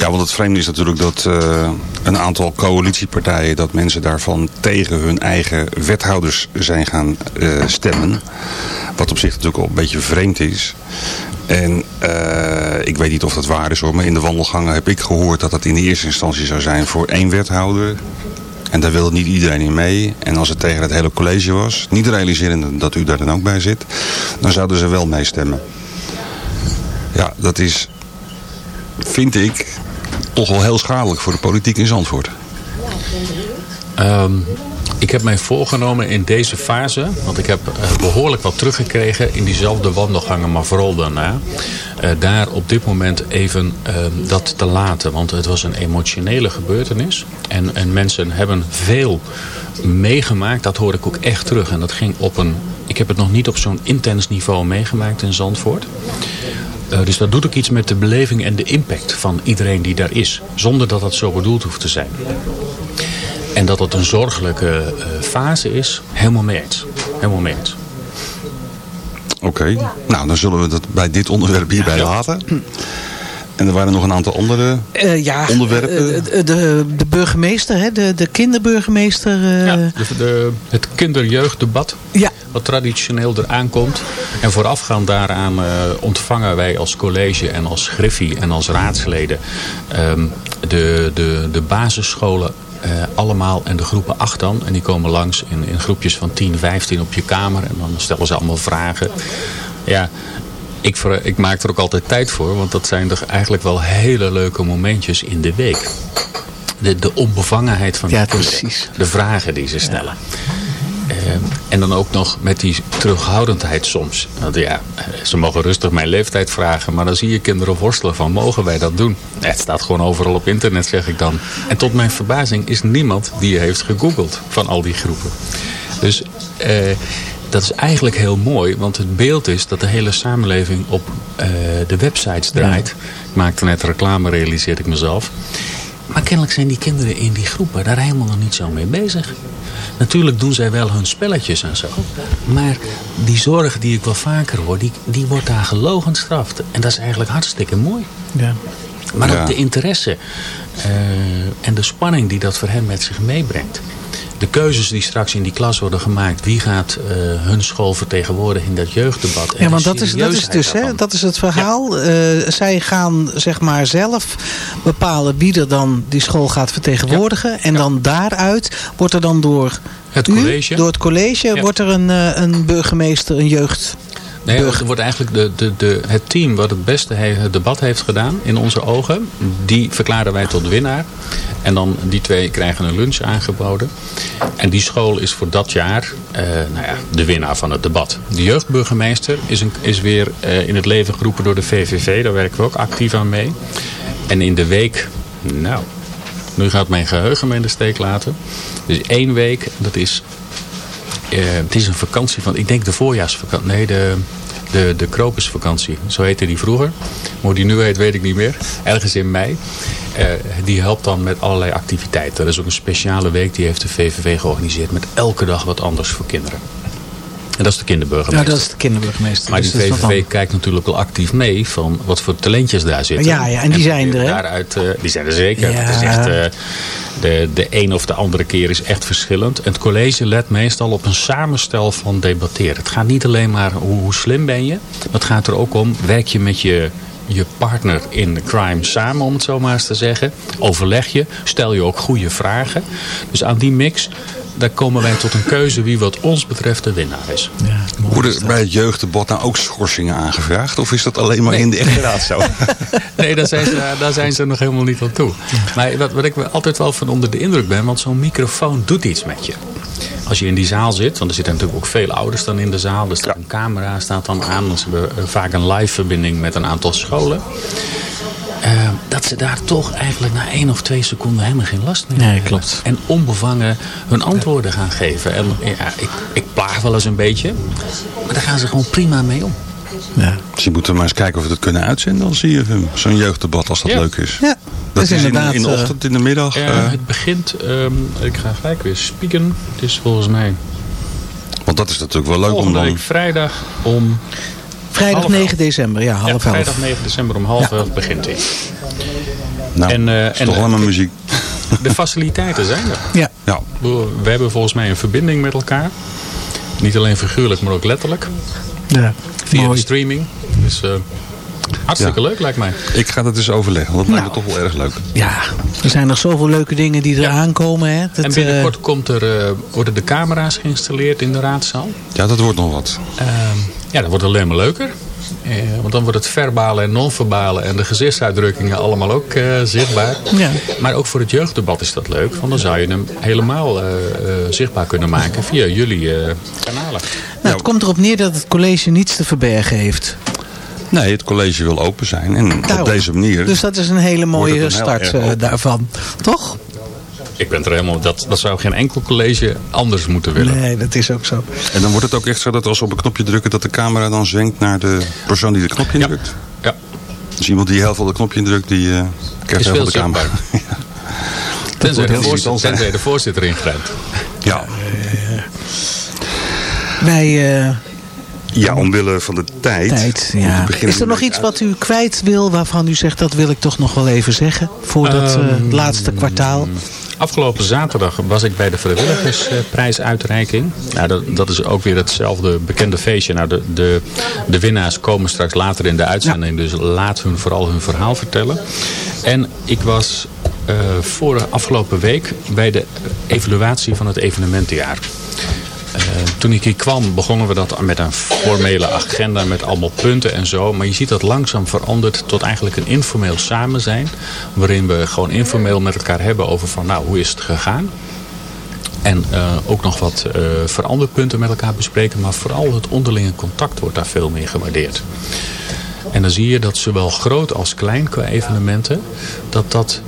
Ja, want het vreemde is natuurlijk dat eh, een aantal coalitiepartijen, dat mensen daarvan tegen hun eigen wethouders zijn gaan eh, stemmen. Wat op zich natuurlijk al een beetje vreemd is. En eh, ik weet niet of dat waar is hoor, maar in de wandelgangen heb ik gehoord dat dat in de eerste instantie zou zijn voor één wethouder. En daar wilde niet iedereen in mee. En als het tegen het hele college was, niet realiserend dat u daar dan ook bij zit, dan zouden ze wel meestemmen. Ja, dat is, vind ik, toch wel heel schadelijk voor de politiek in Zandvoort. Ehm, ik heb mij voorgenomen in deze fase, want ik heb eh, behoorlijk wat teruggekregen in diezelfde wandelgangen, maar vooral daarna, eh, daar op dit moment even ehm, dat te laten. Want het was een emotionele gebeurtenis en, en mensen hebben veel meegemaakt, dat hoor ik ook echt terug. En dat ging op een, ik heb het nog niet op zo'n intens niveau meegemaakt in Zandvoort. Eh, dus dat doet ook iets met de beleving en de impact van iedereen die daar is. Zonder dat dat zo bedoeld hoeft te zijn. En dat het een zorgelijke eh, fase is, helemaal mee eens. Helemaal mee eens. Oké, nou dan zullen we dat bij dit onderwerp hierbij laten. En er waren nog een aantal andere Eh, ja, onderwerpen. eh, de, de, de burgemeester, hè, de, de kinderburgemeester. eh, Ja, de, de, het kinderjeugddebat. Ja. Wat traditioneel eraan komt. En voorafgaand daaraan eh, ontvangen wij als college en als griffie en als raadsleden ehm, de, de, de basisscholen eh, allemaal en de groepen 8 dan. En die komen langs in, in groepjes van 10, 15 op je kamer. En dan stellen ze allemaal vragen. Ja, ik, ik maak er ook altijd tijd voor. Want dat zijn toch eigenlijk wel hele leuke momentjes in de week. De, de onbevangenheid van die Ja, precies. De vragen die ze stellen. Eh, en dan ook nog met die terughoudendheid soms. Want ja, ze mogen rustig mijn leeftijd vragen. Maar dan zie je kinderen worstelen van, mogen wij dat doen? Het staat gewoon overal op internet, zeg ik dan. En tot mijn verbazing is niemand die heeft gegoogeld van al die groepen. Dus eh, dat is eigenlijk heel mooi. Want het beeld is dat de hele samenleving op eh, de websites draait. Ik maakte net reclame, realiseerde ik mezelf. Maar kennelijk zijn die kinderen in die groepen daar helemaal nog niet zo mee bezig. Natuurlijk doen zij wel hun spelletjes en zo. Maar die zorg die ik wel vaker hoor, die, die wordt daar gelogen straft. En dat is eigenlijk hartstikke mooi. ja. Maar Ja. ook de interesse eh, en de spanning die dat voor hen met zich meebrengt. De keuzes die straks in die klas worden gemaakt. Wie gaat eh, hun school vertegenwoordigen in dat jeugddebat? En Ja, want dat is, dat is dus, hè, dat is het verhaal. Eh, zij gaan zeg maar zelf bepalen wie er dan die school gaat vertegenwoordigen. En dan daaruit wordt er dan door Het u, college. door het college, wordt er een, eh, een burgemeester, een jeugd. Nee, er wordt eigenlijk de, de, de, het team wat het beste he- het debat heeft gedaan in onze ogen, die verklaren wij tot winnaar. En dan die twee krijgen een lunch aangeboden. En die school is voor dat jaar eh, nou ja, de winnaar van het debat. De jeugdburgemeester is, een, is weer eh, in het leven geroepen door de VVV. Daar werken we ook actief aan mee. En in de week, nou, nu gaat mijn geheugen me in de steek laten. Dus één week, dat is het is een vakantie van, ik denk de voorjaarsvakantie. Nee, de, De, de Krokusvakantie, zo heette die vroeger. Maar die nu heet, weet ik niet meer. Ergens in mei. Eh, die helpt dan met allerlei activiteiten. Er is ook een speciale week die heeft de VVV georganiseerd met elke dag wat anders voor kinderen. En dat is de kinderburgemeester. Ja, dat is de kinderburgemeester. Maar Dus die VVV kijkt natuurlijk wel actief mee van wat voor talentjes daar zitten. Ja, ja, en die zijn er? Daaruit, eh, die zijn er zeker. Ja. Is echt, eh, de, de een of de andere keer is echt verschillend. En het college let meestal op een samenstel van debatteren. Het gaat niet alleen maar hoe, hoe slim ben je. Maar het gaat er ook om, werk je met je je partner in crime samen, om het zo maar eens te zeggen. Overleg je, stel je ook goede vragen. Dus aan die mix, daar komen wij tot een keuze wie wat ons betreft de winnaar is. Worden bij het jeugddebat nou ook schorsingen aangevraagd? Of is dat alleen maar in de echte raad zo? Nee, daar zijn, ze, daar zijn ze nog helemaal niet aan toe. Maar wat, wat ik altijd wel van onder de indruk ben, want zo'n microfoon doet iets met je. Als je in die zaal zit, want er zitten natuurlijk ook veel ouders dan in de zaal. Er staat een camera staat dan aan. want Ze hebben eh, vaak een live verbinding met een aantal scholen. Eh, dat ze daar toch eigenlijk na één of twee seconden helemaal geen last meer Nee, hebben. klopt. En onbevangen hun antwoorden gaan geven. En ja, ik, ik plaag wel eens een beetje. Maar daar gaan ze gewoon prima mee om. Ja. Dus je moet er maar eens kijken of we dat kunnen uitzenden als CFM. Zo'n jeugddebat als dat Ja. leuk is. Ja, Dat is is in, inderdaad, in de eh, ochtend, in de middag. Ja, eh, het begint, ehm, ik ga gelijk weer spieken. Het is volgens mij want dat is natuurlijk wel leuk om volgende dan... week vrijdag om... Vrijdag half 9 december, ja, Ja, half elf. vrijdag 9 december om half elf begint hij. Nou, En, eh, is en, toch eh, allemaal muziek. De faciliteiten zijn er. Ja. Ja. We hebben volgens mij een verbinding met elkaar. Niet alleen figuurlijk, maar ook letterlijk. Ja, Via mooi. de streaming. Dus eh, hartstikke Ja. leuk lijkt mij. Ik ga dat eens overleggen, want dat lijkt me Nou. toch wel erg leuk. Ja, er zijn nog zoveel leuke dingen die er aankomen. Hè. Dat, en binnenkort komt er, eh, worden de camera's geïnstalleerd in de raadzaal. Ja, dat wordt nog wat. Ja, dat wordt alleen maar leuker. Eh, want dan wordt het verbale en non-verbale en de gezichtsuitdrukkingen allemaal ook eh, zichtbaar. Ja. Maar ook voor het jeugddebat is dat leuk. Want dan zou je hem helemaal eh, eh, zichtbaar kunnen maken via jullie eh, kanalen. nou, het komt erop neer dat het college niets te verbergen heeft. Nee, het college wil open zijn. En op deze manier... Dus dat is een hele mooie een start daarvan. Toch? Ik ben er helemaal... Dat, dat zou geen enkel college anders moeten willen. Nee, dat is ook zo. En dan wordt het ook echt zo dat als we op een knopje drukken... dat de camera dan zwenkt naar de persoon die het knopje Ja. indrukt. Ja. Dus iemand die heel veel het knopje indrukt, die eh krijgt heel veel de camera. Tenzij wordt de, voorzitter, tenzij de voorzitter ingrijpt. ja. Wij... eh, ja, omwille van de tijd. tijd, ja. Is er nog iets wat u kwijt wil waarvan u zegt dat wil ik toch nog wel even zeggen? Voor dat eh, Ehm, laatste kwartaal. Afgelopen zaterdag was ik bij de vrijwilligersprijsuitreiking. Nou, dat, dat is ook weer hetzelfde bekende feestje. Nou, de, de, de winnaars komen straks later in de uitzending. Dus laat hun vooral hun verhaal vertellen. En ik was eh voor afgelopen week bij de evaluatie van het evenementenjaar. Eh, toen ik hier kwam begonnen we dat met een formele agenda met allemaal punten en zo. Maar je ziet dat langzaam verandert tot eigenlijk een informeel samen zijn. Waarin we gewoon informeel met elkaar hebben over van nou hoe is het gegaan. En eh, ook nog wat eh veranderpunten met elkaar bespreken. Maar vooral het onderlinge contact wordt daar veel meer gewaardeerd. En dan zie je dat zowel groot als klein qua evenementen, dat dat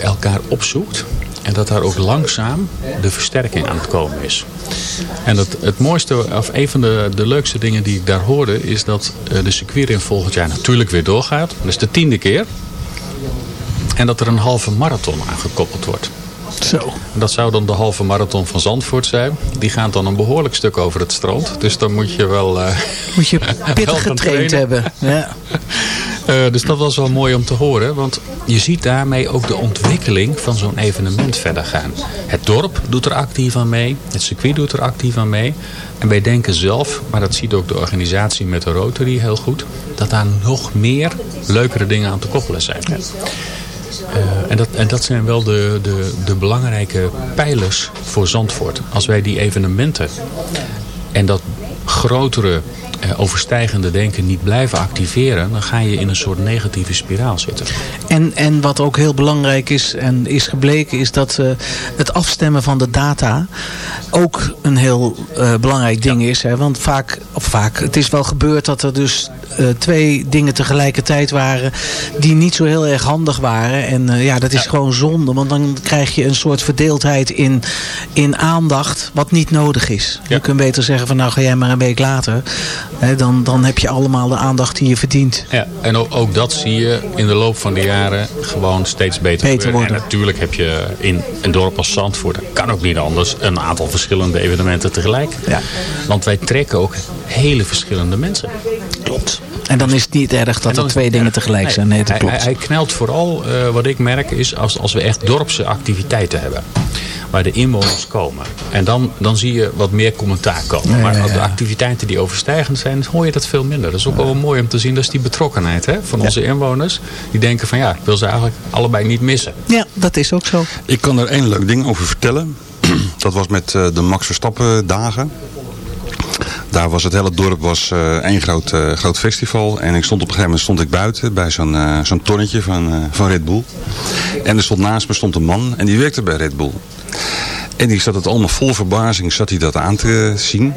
elkaar opzoekt. En dat daar ook langzaam de versterking aan het komen is. En het, het mooiste, of een van de, de leukste dingen die ik daar hoorde, is dat eh, de circuitrun volgend jaar natuurlijk weer doorgaat. Dat is de tiende keer. En dat er een halve marathon aan gekoppeld wordt. Zo. Dat zou dan de halve marathon van Zandvoort zijn. Die gaat dan een behoorlijk stuk over het strand. Dus dan moet je wel... eh, Moet je pittig getraind hebben. Ja. Eh, dus dat was wel mooi om te horen. Want je ziet daarmee ook de ontwikkeling van zo'n evenement verder gaan. Het dorp doet er actief aan mee. Het circuit doet er actief aan mee. En wij denken zelf, maar dat ziet ook de organisatie met de Rotary heel goed. Dat daar nog meer leukere dingen aan te koppelen zijn. Eh, en, dat, en dat zijn wel de, de, de belangrijke pijlers voor Zandvoort. Als wij die evenementen en dat grotere overstijgende denken niet blijven activeren... dan ga je in een soort negatieve spiraal zitten. En, en wat ook heel belangrijk is en is gebleken is dat eh, het afstemmen van de data ook een heel eh, belangrijk ding is. Hè? Want vaak, of vaak, het is wel gebeurd dat er dus eh, twee dingen tegelijkertijd waren die niet zo heel erg handig waren. En eh, ja, dat is gewoon zonde. Want dan krijg je een soort verdeeldheid in, in aandacht wat niet nodig is. Je kunt beter zeggen van nou ga jij maar een week later. Hè, dan, dan heb je allemaal de aandacht die je verdient. Ja, en ook, ook dat zie je in de loop van de jaren gewoon steeds beter, Beter worden. En natuurlijk heb je in een dorp als Zandvoort, dat kan ook niet anders, een aantal verschillende evenementen tegelijk. Ja. Want wij trekken ook hele verschillende mensen. Klopt. En dan is het niet erg dat er twee dingen tegelijk zijn. Nee, dat hij, klopt. Hij, hij knelt vooral, eh, wat ik merk, is als, als we echt dorpse activiteiten hebben. Waar de inwoners komen. En dan, dan zie je wat meer commentaar komen. Ja, maar ja, als de activiteiten die overstijgend zijn, hoor je dat veel minder. Dat is ook wel mooi om te zien. Dat is die betrokkenheid hè, van onze inwoners. Die denken van ja, ik wil ze eigenlijk allebei niet missen. Ja, dat is ook zo. Ik kan er één leuk ding over vertellen. Dat was met eh, de Max Verstappen dagen. Daar was het hele dorp was eh, één groot, eh, groot festival. En ik stond op een gegeven moment stond ik buiten bij zo'n eh, zo'n tonnetje van, eh, van Red Bull. En er stond naast me stond een man en die werkte bij Red Bull. En die zat het allemaal vol verbazing zat hij dat aan te zien.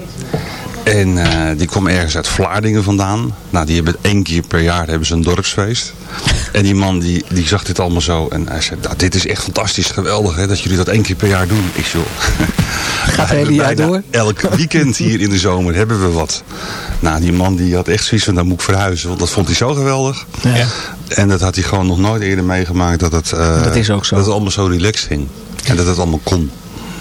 En eh, die kwam ergens uit Vlaardingen vandaan. Nou, die hebben één keer per jaar hebben ze een dorpsfeest. En die man die, die zag dit allemaal zo. En hij zei, nou, dit is echt fantastisch, geweldig hè, dat jullie dat één keer per jaar doen. Ik joh. Gaat het hele jaar door? Elk weekend hier in de zomer hebben we wat. Nou, die man die had echt zoiets van, dan moet ik verhuizen. Want dat vond hij zo geweldig. Ja. En dat had hij gewoon nog nooit eerder meegemaakt. Dat het, eh, Dat is ook zo. Dat het allemaal zo relaxed ging. En dat het allemaal kon.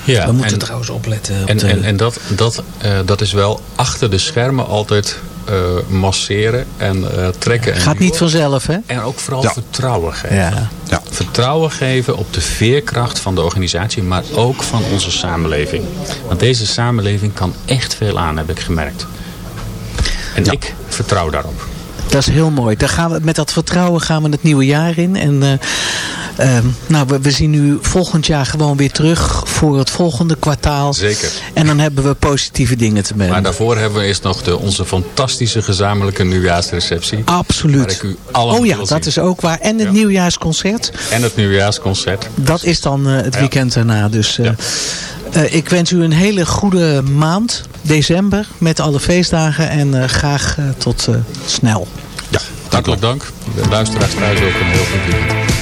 Ja, We moeten en- trouwens opletten. Op En, de- en, en dat, dat, eh, dat is wel achter de schermen altijd eh, masseren en eh, trekken. En Gaat niet vanzelf, hè? En ook vooral Ja. vertrouwen geven. Ja. Ja. Vertrouwen geven op de veerkracht van de organisatie, maar ook van onze samenleving. Want deze samenleving kan echt veel aan, heb ik gemerkt. En ik vertrouw daarop. Dat is heel mooi. Daar gaan we, met dat vertrouwen gaan we het nieuwe jaar in. En eh, ehm, nou, we, we zien nu volgend jaar gewoon weer terug voor het volgende kwartaal. Zeker. En dan hebben we positieve dingen te melden. Maar daarvoor hebben we eerst nog de, onze fantastische gezamenlijke nieuwjaarsreceptie. Absoluut. ik u allemaal Oh ja, dat zien. is ook waar. En het Ja. nieuwjaarsconcert. En het nieuwjaarsconcert. Dat is dan eh, het Ja. weekend daarna. Dus eh, Ja. eh, ik wens u een hele goede maand, december, met alle feestdagen. En graag tot snel. Ja, Hartelijk dank. De luisteraars thuis ook een heel goed weekend.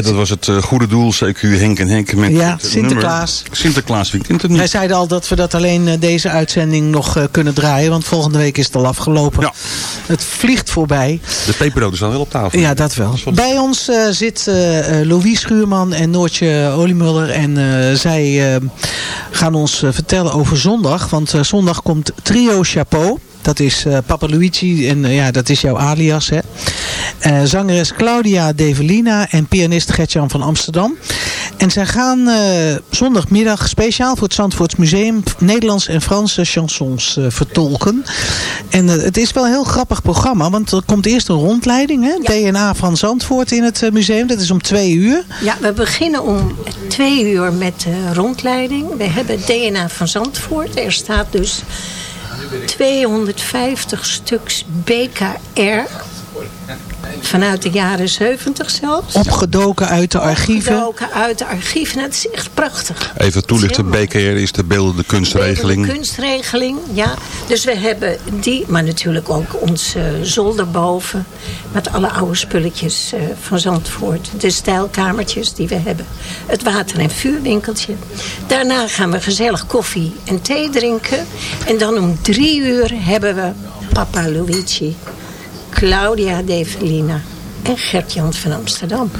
En dat was het eh, goede doel, CQ Henk en Henk. Met Ja, Sinterklaas. nummer Sinterklaas, het wij niet? zeiden al dat we dat alleen eh, deze uitzending nog eh, kunnen draaien. Want volgende week is het al afgelopen. Ja. Het vliegt voorbij. De pepernoten staan wel op tafel. Ja, dat wel. Bij ons zit Louis Schuurman en Noortje Oliemuller. En zij gaan ons vertellen over zondag. Want zondag komt Trio Chapeau. Dat is Papa Luigi en ja, dat is jouw alias. Hè? Eh, zangeres Claudia Develina en pianist Gertjan van Amsterdam. En zij gaan eh, zondagmiddag speciaal voor het Zandvoorts Museum Nederlands en Franse chansons eh, vertolken. En het is wel een heel grappig programma, want er komt eerst een rondleiding. Hè? DNA van Zandvoort in het museum. Dat is om twee uur. Ja, we beginnen om twee uur met de rondleiding. We hebben DNA van Zandvoort. Er staat dus 250 stuks BKR. Vanuit de jaren 70 zelfs. Opgedoken uit de archieven. Opgedoken uit de archieven. Nou, Het is echt prachtig. Even toelichten, BKR is de beeldende kunstregeling. De kunstregeling, ja. Dus we hebben die, maar natuurlijk ook onze zolder boven. Met alle oude spulletjes eh, van Zandvoort. De stijlkamertjes die we hebben. Het water- en vuurwinkeltje. Daarna gaan we gezellig koffie en thee drinken. En dan om drie uur hebben we Papa Luigi, Claudia Develina en Gert-Jan van Amsterdam.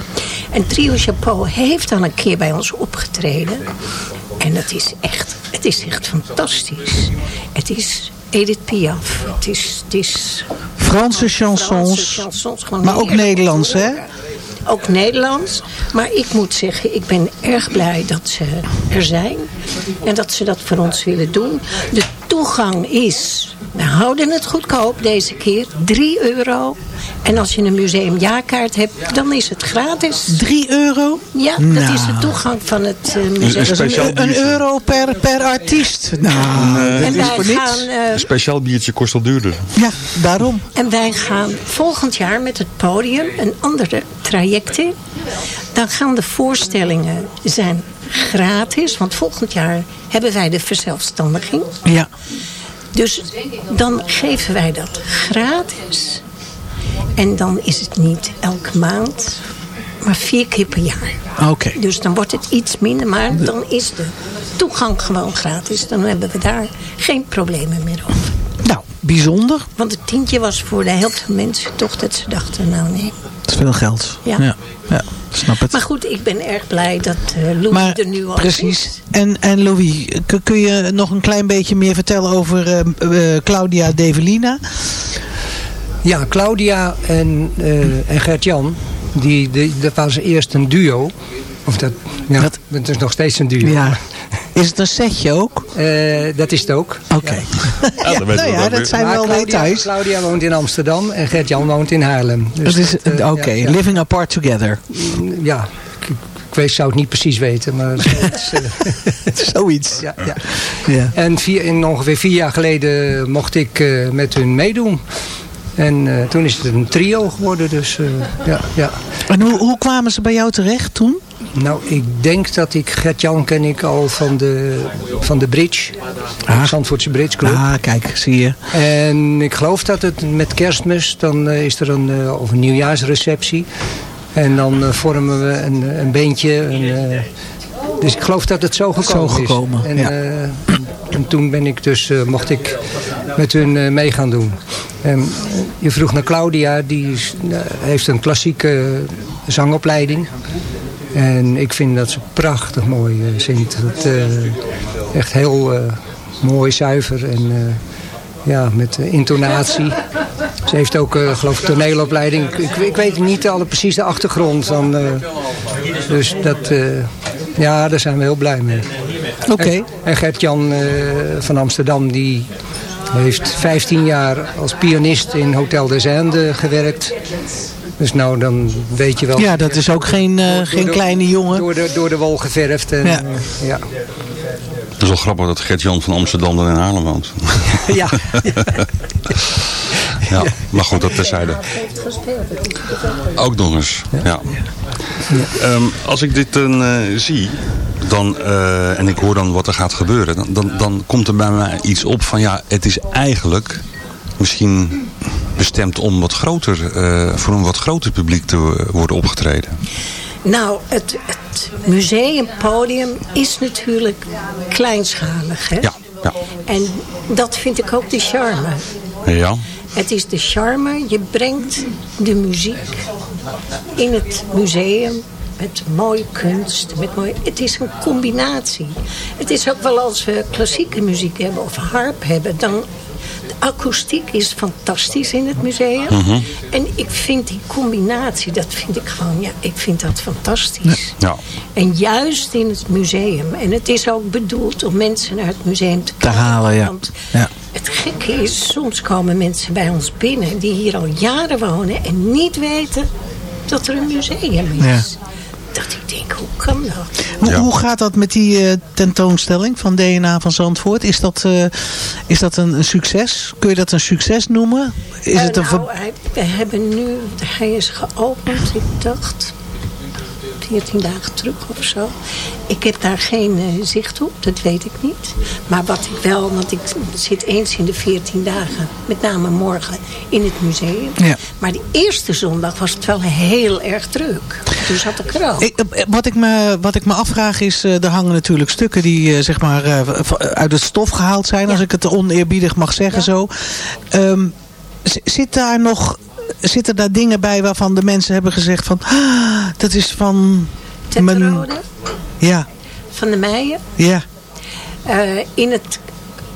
En Trio Chapeau heeft al een keer bij ons opgetreden. En het is echt, het is echt fantastisch. Het is Edith Piaf. Het is, het is Franse chansons. Franse chansons, Maar ook Nederlands, hè? Ook Nederlands. Maar ik moet zeggen, ik ben erg blij dat ze er zijn. En dat ze dat voor ons willen doen. De toegang is, we houden het goedkoop deze keer, 3 euro. En als je een museumjaarkaart hebt, dan is het gratis. 3 euro? Ja, Nou. dat is de toegang van het eh, museum. Dat is een, een euro per, per artiest. Nou, En is wij voor niks. gaan, eh, Een speciaal biertje kost al duurder. Ja, daarom. En wij gaan volgend jaar met het podium een andere traject in. Dan gaan de voorstellingen zijn gratis. Want volgend jaar hebben wij de verzelfstandiging. Ja. Dus dan geven wij dat gratis. En dan is het niet elke maand, maar vier keer per jaar. Oké. Dus dan wordt het iets minder, maar dan is de toegang gewoon gratis. Dan hebben we daar geen problemen meer over. Bijzonder. Want het tientje was voor de helft van mensen toch dat ze dachten, nou nee. Dat is veel geld. Ja. ja. ja, snap het. Maar goed, ik ben erg blij dat eh Louis Maar er nu al precies. is. En, en Louis, kun, je nog een klein beetje meer vertellen over eh, eh, Claudia Develina? Ja, Claudia en, eh en Gert-Jan, die, die, dat was eerst een duo. Of dat, ja, het is nog steeds een duo. Ja. Is het een setje ook? Eh, dat is het ook. Oké. Ja, dat we nou ja, dat zijn Maar wel Claudia, details. Claudia woont in Amsterdam en Gert-Jan woont in Haarlem. Dus eh, Oké, ja, ja. living apart together. Ja, ik, ik weet, zou het niet precies weten, maar zoiets. eh, zoiets. Ja, ja. Ja. En vier, in ongeveer vier jaar geleden mocht ik eh, met hun meedoen. En eh, toen is het een trio geworden, dus eh, ja, ja. En hoe, hoe kwamen ze bij jou terecht toen? Nou, ik denk dat ik, Gert-Jan ken ik al van de, van de Bridge. Zandvoortse Bridge Club. Ah, kijk, zie je. En ik geloof dat het met kerstmis, dan eh, is er een, eh, of een nieuwjaarsreceptie. En dan eh, vormen we een, een beentje. Een, dus ik geloof dat het zo gekomen Zo gekomen, is. En, ja. en toen ben ik dus, mocht ik met hun eh, mee gaan doen. En je vroeg naar Claudia, die is, heeft een klassieke zangopleiding. En ik vind dat ze prachtig mooi eh, zingt. Dat, eh, echt heel eh, mooi, zuiver en ja, met intonatie. Ze heeft ook, geloof ik, toneelopleiding. Ik, ik, weet niet alle precies de achtergrond. Dan, dus dat, ja, daar zijn we heel blij mee. Oké. En, en Gert-Jan van Amsterdam, die heeft 15 jaar als pianist in Hotel des Indes gewerkt. Dus nou, dan weet je wel... Ja, dat is ook geen, eh, geen de- kleine jongen. Door de, door de wol geverfd. En, Ja. eh, ja. Het is wel grappig dat Gert-Jan van Amsterdam dan in Haarlem woont. Ja. ja, maar goed, dat terzijde. Ook nog eens, ja. Ehm, als ik dit dan eh, zie, dan, eh, en ik hoor dan wat er gaat gebeuren, dan, dan, dan komt er bij mij iets op van ja, het is eigenlijk misschien bestemd om wat groter, eh, voor een wat groter publiek te worden opgetreden. Nou, het, het museumpodium is natuurlijk kleinschalig. Hè? Ja, ja. En dat vind ik ook de charme. Ja, Het is de charme. Je brengt de muziek in het museum. Met mooie kunst. Met mooie, het is een combinatie. Het is ook wel als we klassieke muziek hebben of harp hebben. Dan, de akoestiek is fantastisch in het museum. Mhm. En ik vind die combinatie, dat vind ik gewoon, ja, ik vind dat fantastisch. ja. En juist in het museum. En het is ook bedoeld om mensen naar het museum te Te halen, ja. Want ja. het gekke is, soms komen mensen bij ons binnen die hier al jaren wonen en niet weten dat er een museum is. Ja. Dat ik denk, hoe kan dat? Hoe, hoe gaat dat met die eh, tentoonstelling van DNA van Zandvoort? Is dat, eh, is dat een, een succes? Kun je dat een succes noemen? Is Eh, het een nou, hij- we hebben nu, hij is geopend, ik dacht 14 dagen terug of zo. Ik heb daar geen eh, zicht op, dat weet ik niet. Maar wat ik wel, want ik zit eens in de 14 dagen, met name morgen, in het museum. Ja. Maar die eerste zondag was het wel heel erg druk. Toen zat ik er ook. Ik, wat, ik me, wat ik me afvraag is, eh, er hangen natuurlijk stukken die eh, zeg maar, uit het stof gehaald zijn, als ik het oneerbiedig mag zeggen zo. Ehm, zit daar nog, zitten daar dingen bij waarvan de mensen hebben gezegd van, "Ah, dat is van mijn... Tetterode Ja, van de Meijen. ja, Eh, in het,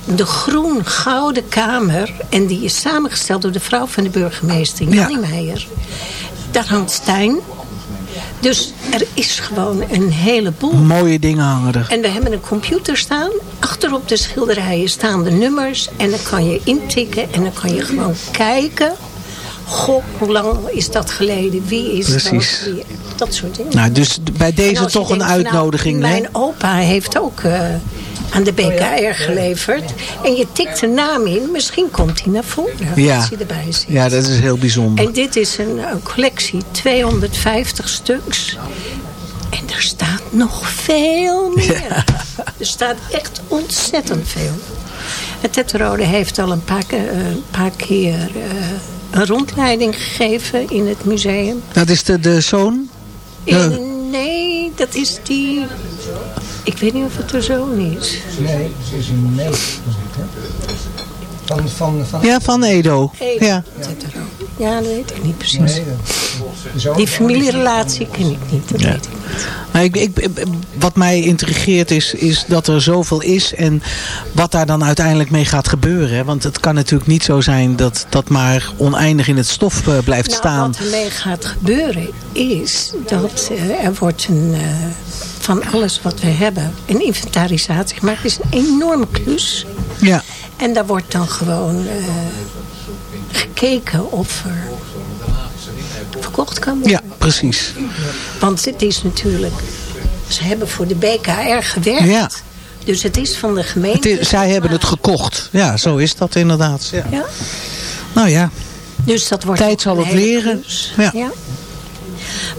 de groen-gouden kamer. En die is samengesteld door de vrouw van de burgemeester, Jannie Meijer. Daar hangt Stijn. Dus er is gewoon een heleboel. mooie dingen hangen er. En we hebben een computer staan. Achter op de schilderijen staan de nummers. En dan kan je intikken. En dan kan je gewoon kijken. Goh, hoe lang is dat geleden? Wie is Precies. dat? Wie- dat soort dingen. Nou, dus bij deze toch een denkt nou, uitnodiging. hè? mijn opa heeft ook eh, aan de BKR geleverd. En je tikt de naam in, misschien komt hij naar voren Ja. als hij erbij zit. Ja, dat is heel bijzonder. En dit is een, een collectie, 250 stuks. En er staat nog veel meer. Er staat echt ontzettend veel. Het Tetterode heeft al een paar, eh, een paar keer eh, een rondleiding gegeven in het museum. Dat is de, de zoon? Nee, dat is die... Ik weet niet of het de zoon is. Nee, het is een neef. Van, van, van... Ja, van Edo. Edo. Ja. Ja, dat weet ik niet precies. Nee, dat- zo- Die familierelatie ken ik niet, dat Ja. weet ik niet. Maar ik, ik, wat mij intrigeert is, is dat er zoveel is en wat daar dan uiteindelijk mee gaat gebeuren. hè. Want het kan natuurlijk niet zo zijn dat dat maar oneindig in het stof eh, blijft Nou, staan. wat ermee gaat gebeuren is dat eh, er wordt een, eh, van alles wat we hebben een inventarisatie gemaakt. Het is een enorme klus. Ja. En daar wordt dan gewoon gekeken of er kan worden. Ja, precies. Want het is natuurlijk... Ze hebben voor de BKR gewerkt. Ja. Dus het is van de gemeente. is- zij hebben het gekocht. Ja, zo is dat inderdaad. Ja. Ja. Nou ja, Dus dat wordt tijd zal het leren. klus. Ja.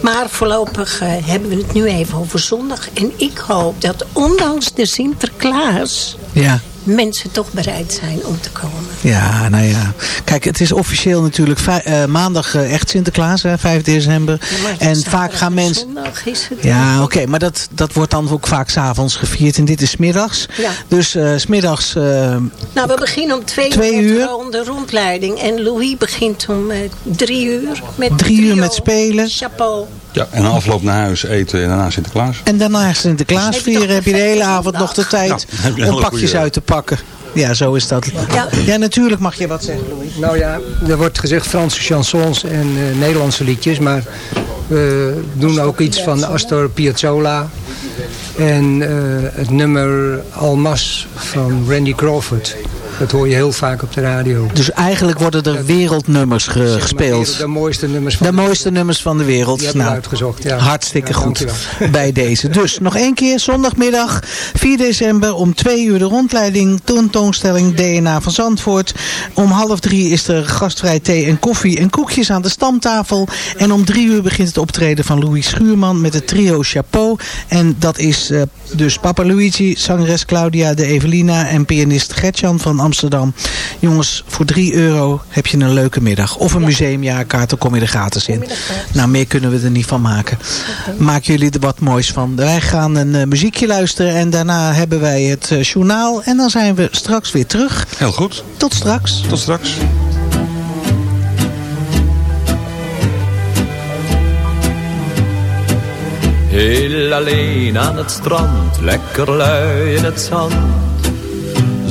Maar voorlopig eh, hebben we het nu even over zondag. En ik hoop dat ondanks de Sinterklaas... Ja. Mensen toch bereid zijn om te komen. Ja, nou ja. Kijk, het is officieel natuurlijk eh, maandag eh, echt Sinterklaas, hè, 5 december. en vaak gaan mensen... Zondag is het... Ja, oké, maar dat, dat wordt dan ook vaak s'avonds gevierd en dit is middags. Ja. Dus eh middags... eh, Nou, we beginnen om twee, Twee uur, met de rondleiding. En Louis begint om drie uur. Met Drie uur met spelen. Chapeau. Ja, en afloop naar huis eten en daarna Sinterklaas. en daarna Sinterklaas Heb je vieren heb je de hele avond nog de tijd om pakjes uit te pakken. Ja, zo is dat. Ja. Ja, natuurlijk mag je wat zeggen, Louis. Nou ja, er wordt gezegd Franse chansons en eh, Nederlandse liedjes, maar we doen ook iets van Astor Piazzolla en eh, het nummer Almas van Randy Crawford. Dat hoor je heel vaak op de radio. Dus eigenlijk worden er wereldnummers ge- Zeg maar, gespeeld. De mooiste nummers van De mooiste nummers van de wereld. Die Nou, uitgezocht, ja. Hartstikke Ja, goed bij deze. Dus nog één keer, zondagmiddag 4 december om twee uur de rondleiding, tentoonstelling DNA van Zandvoort. Om half drie is er gastvrij thee en koffie en koekjes aan de stamtafel. En om drie uur begint het optreden van Louis Schuurman met het trio Chapeau. En dat is eh, dus Papa Luigi, zangeres Claudia de Evelina en pianist Gertjan van Amsterdam. Jongens, voor 3 euro heb je een leuke middag. Of een museumjaarkaart, dan kom je er gratis in. Nou, meer kunnen we er niet van maken. Maak jullie er wat moois van. Wij gaan een eh, muziekje luisteren en daarna hebben wij het eh, journaal. En dan zijn we straks weer terug. Heel goed. Tot straks. Tot straks. Heel alleen aan het strand, lekker lui in het zand.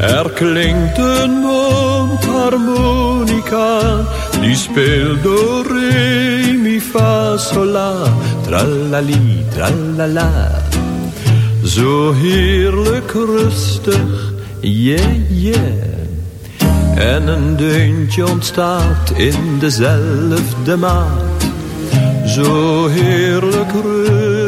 er klinkt een mondharmonica. Die speelt door re, mi, fa, sol, la, tralali, tralala. Zo heerlijk rustig, yeah, yeah. En een deuntje ontstaat in dezelfde maat. Zo heerlijk rustig,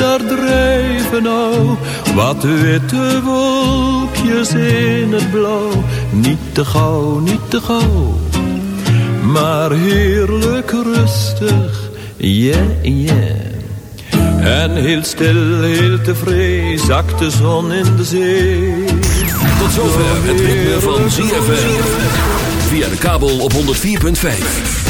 daar drijven nou wat witte wolkjes in het blauw. Niet te gauw, niet te gauw, maar heerlijk rustig, yeah, yeah. En heel stil, heel tevreden, zakt de zon in de zee. Tot zover het ritme van ZFM. Via de kabel op 104.5.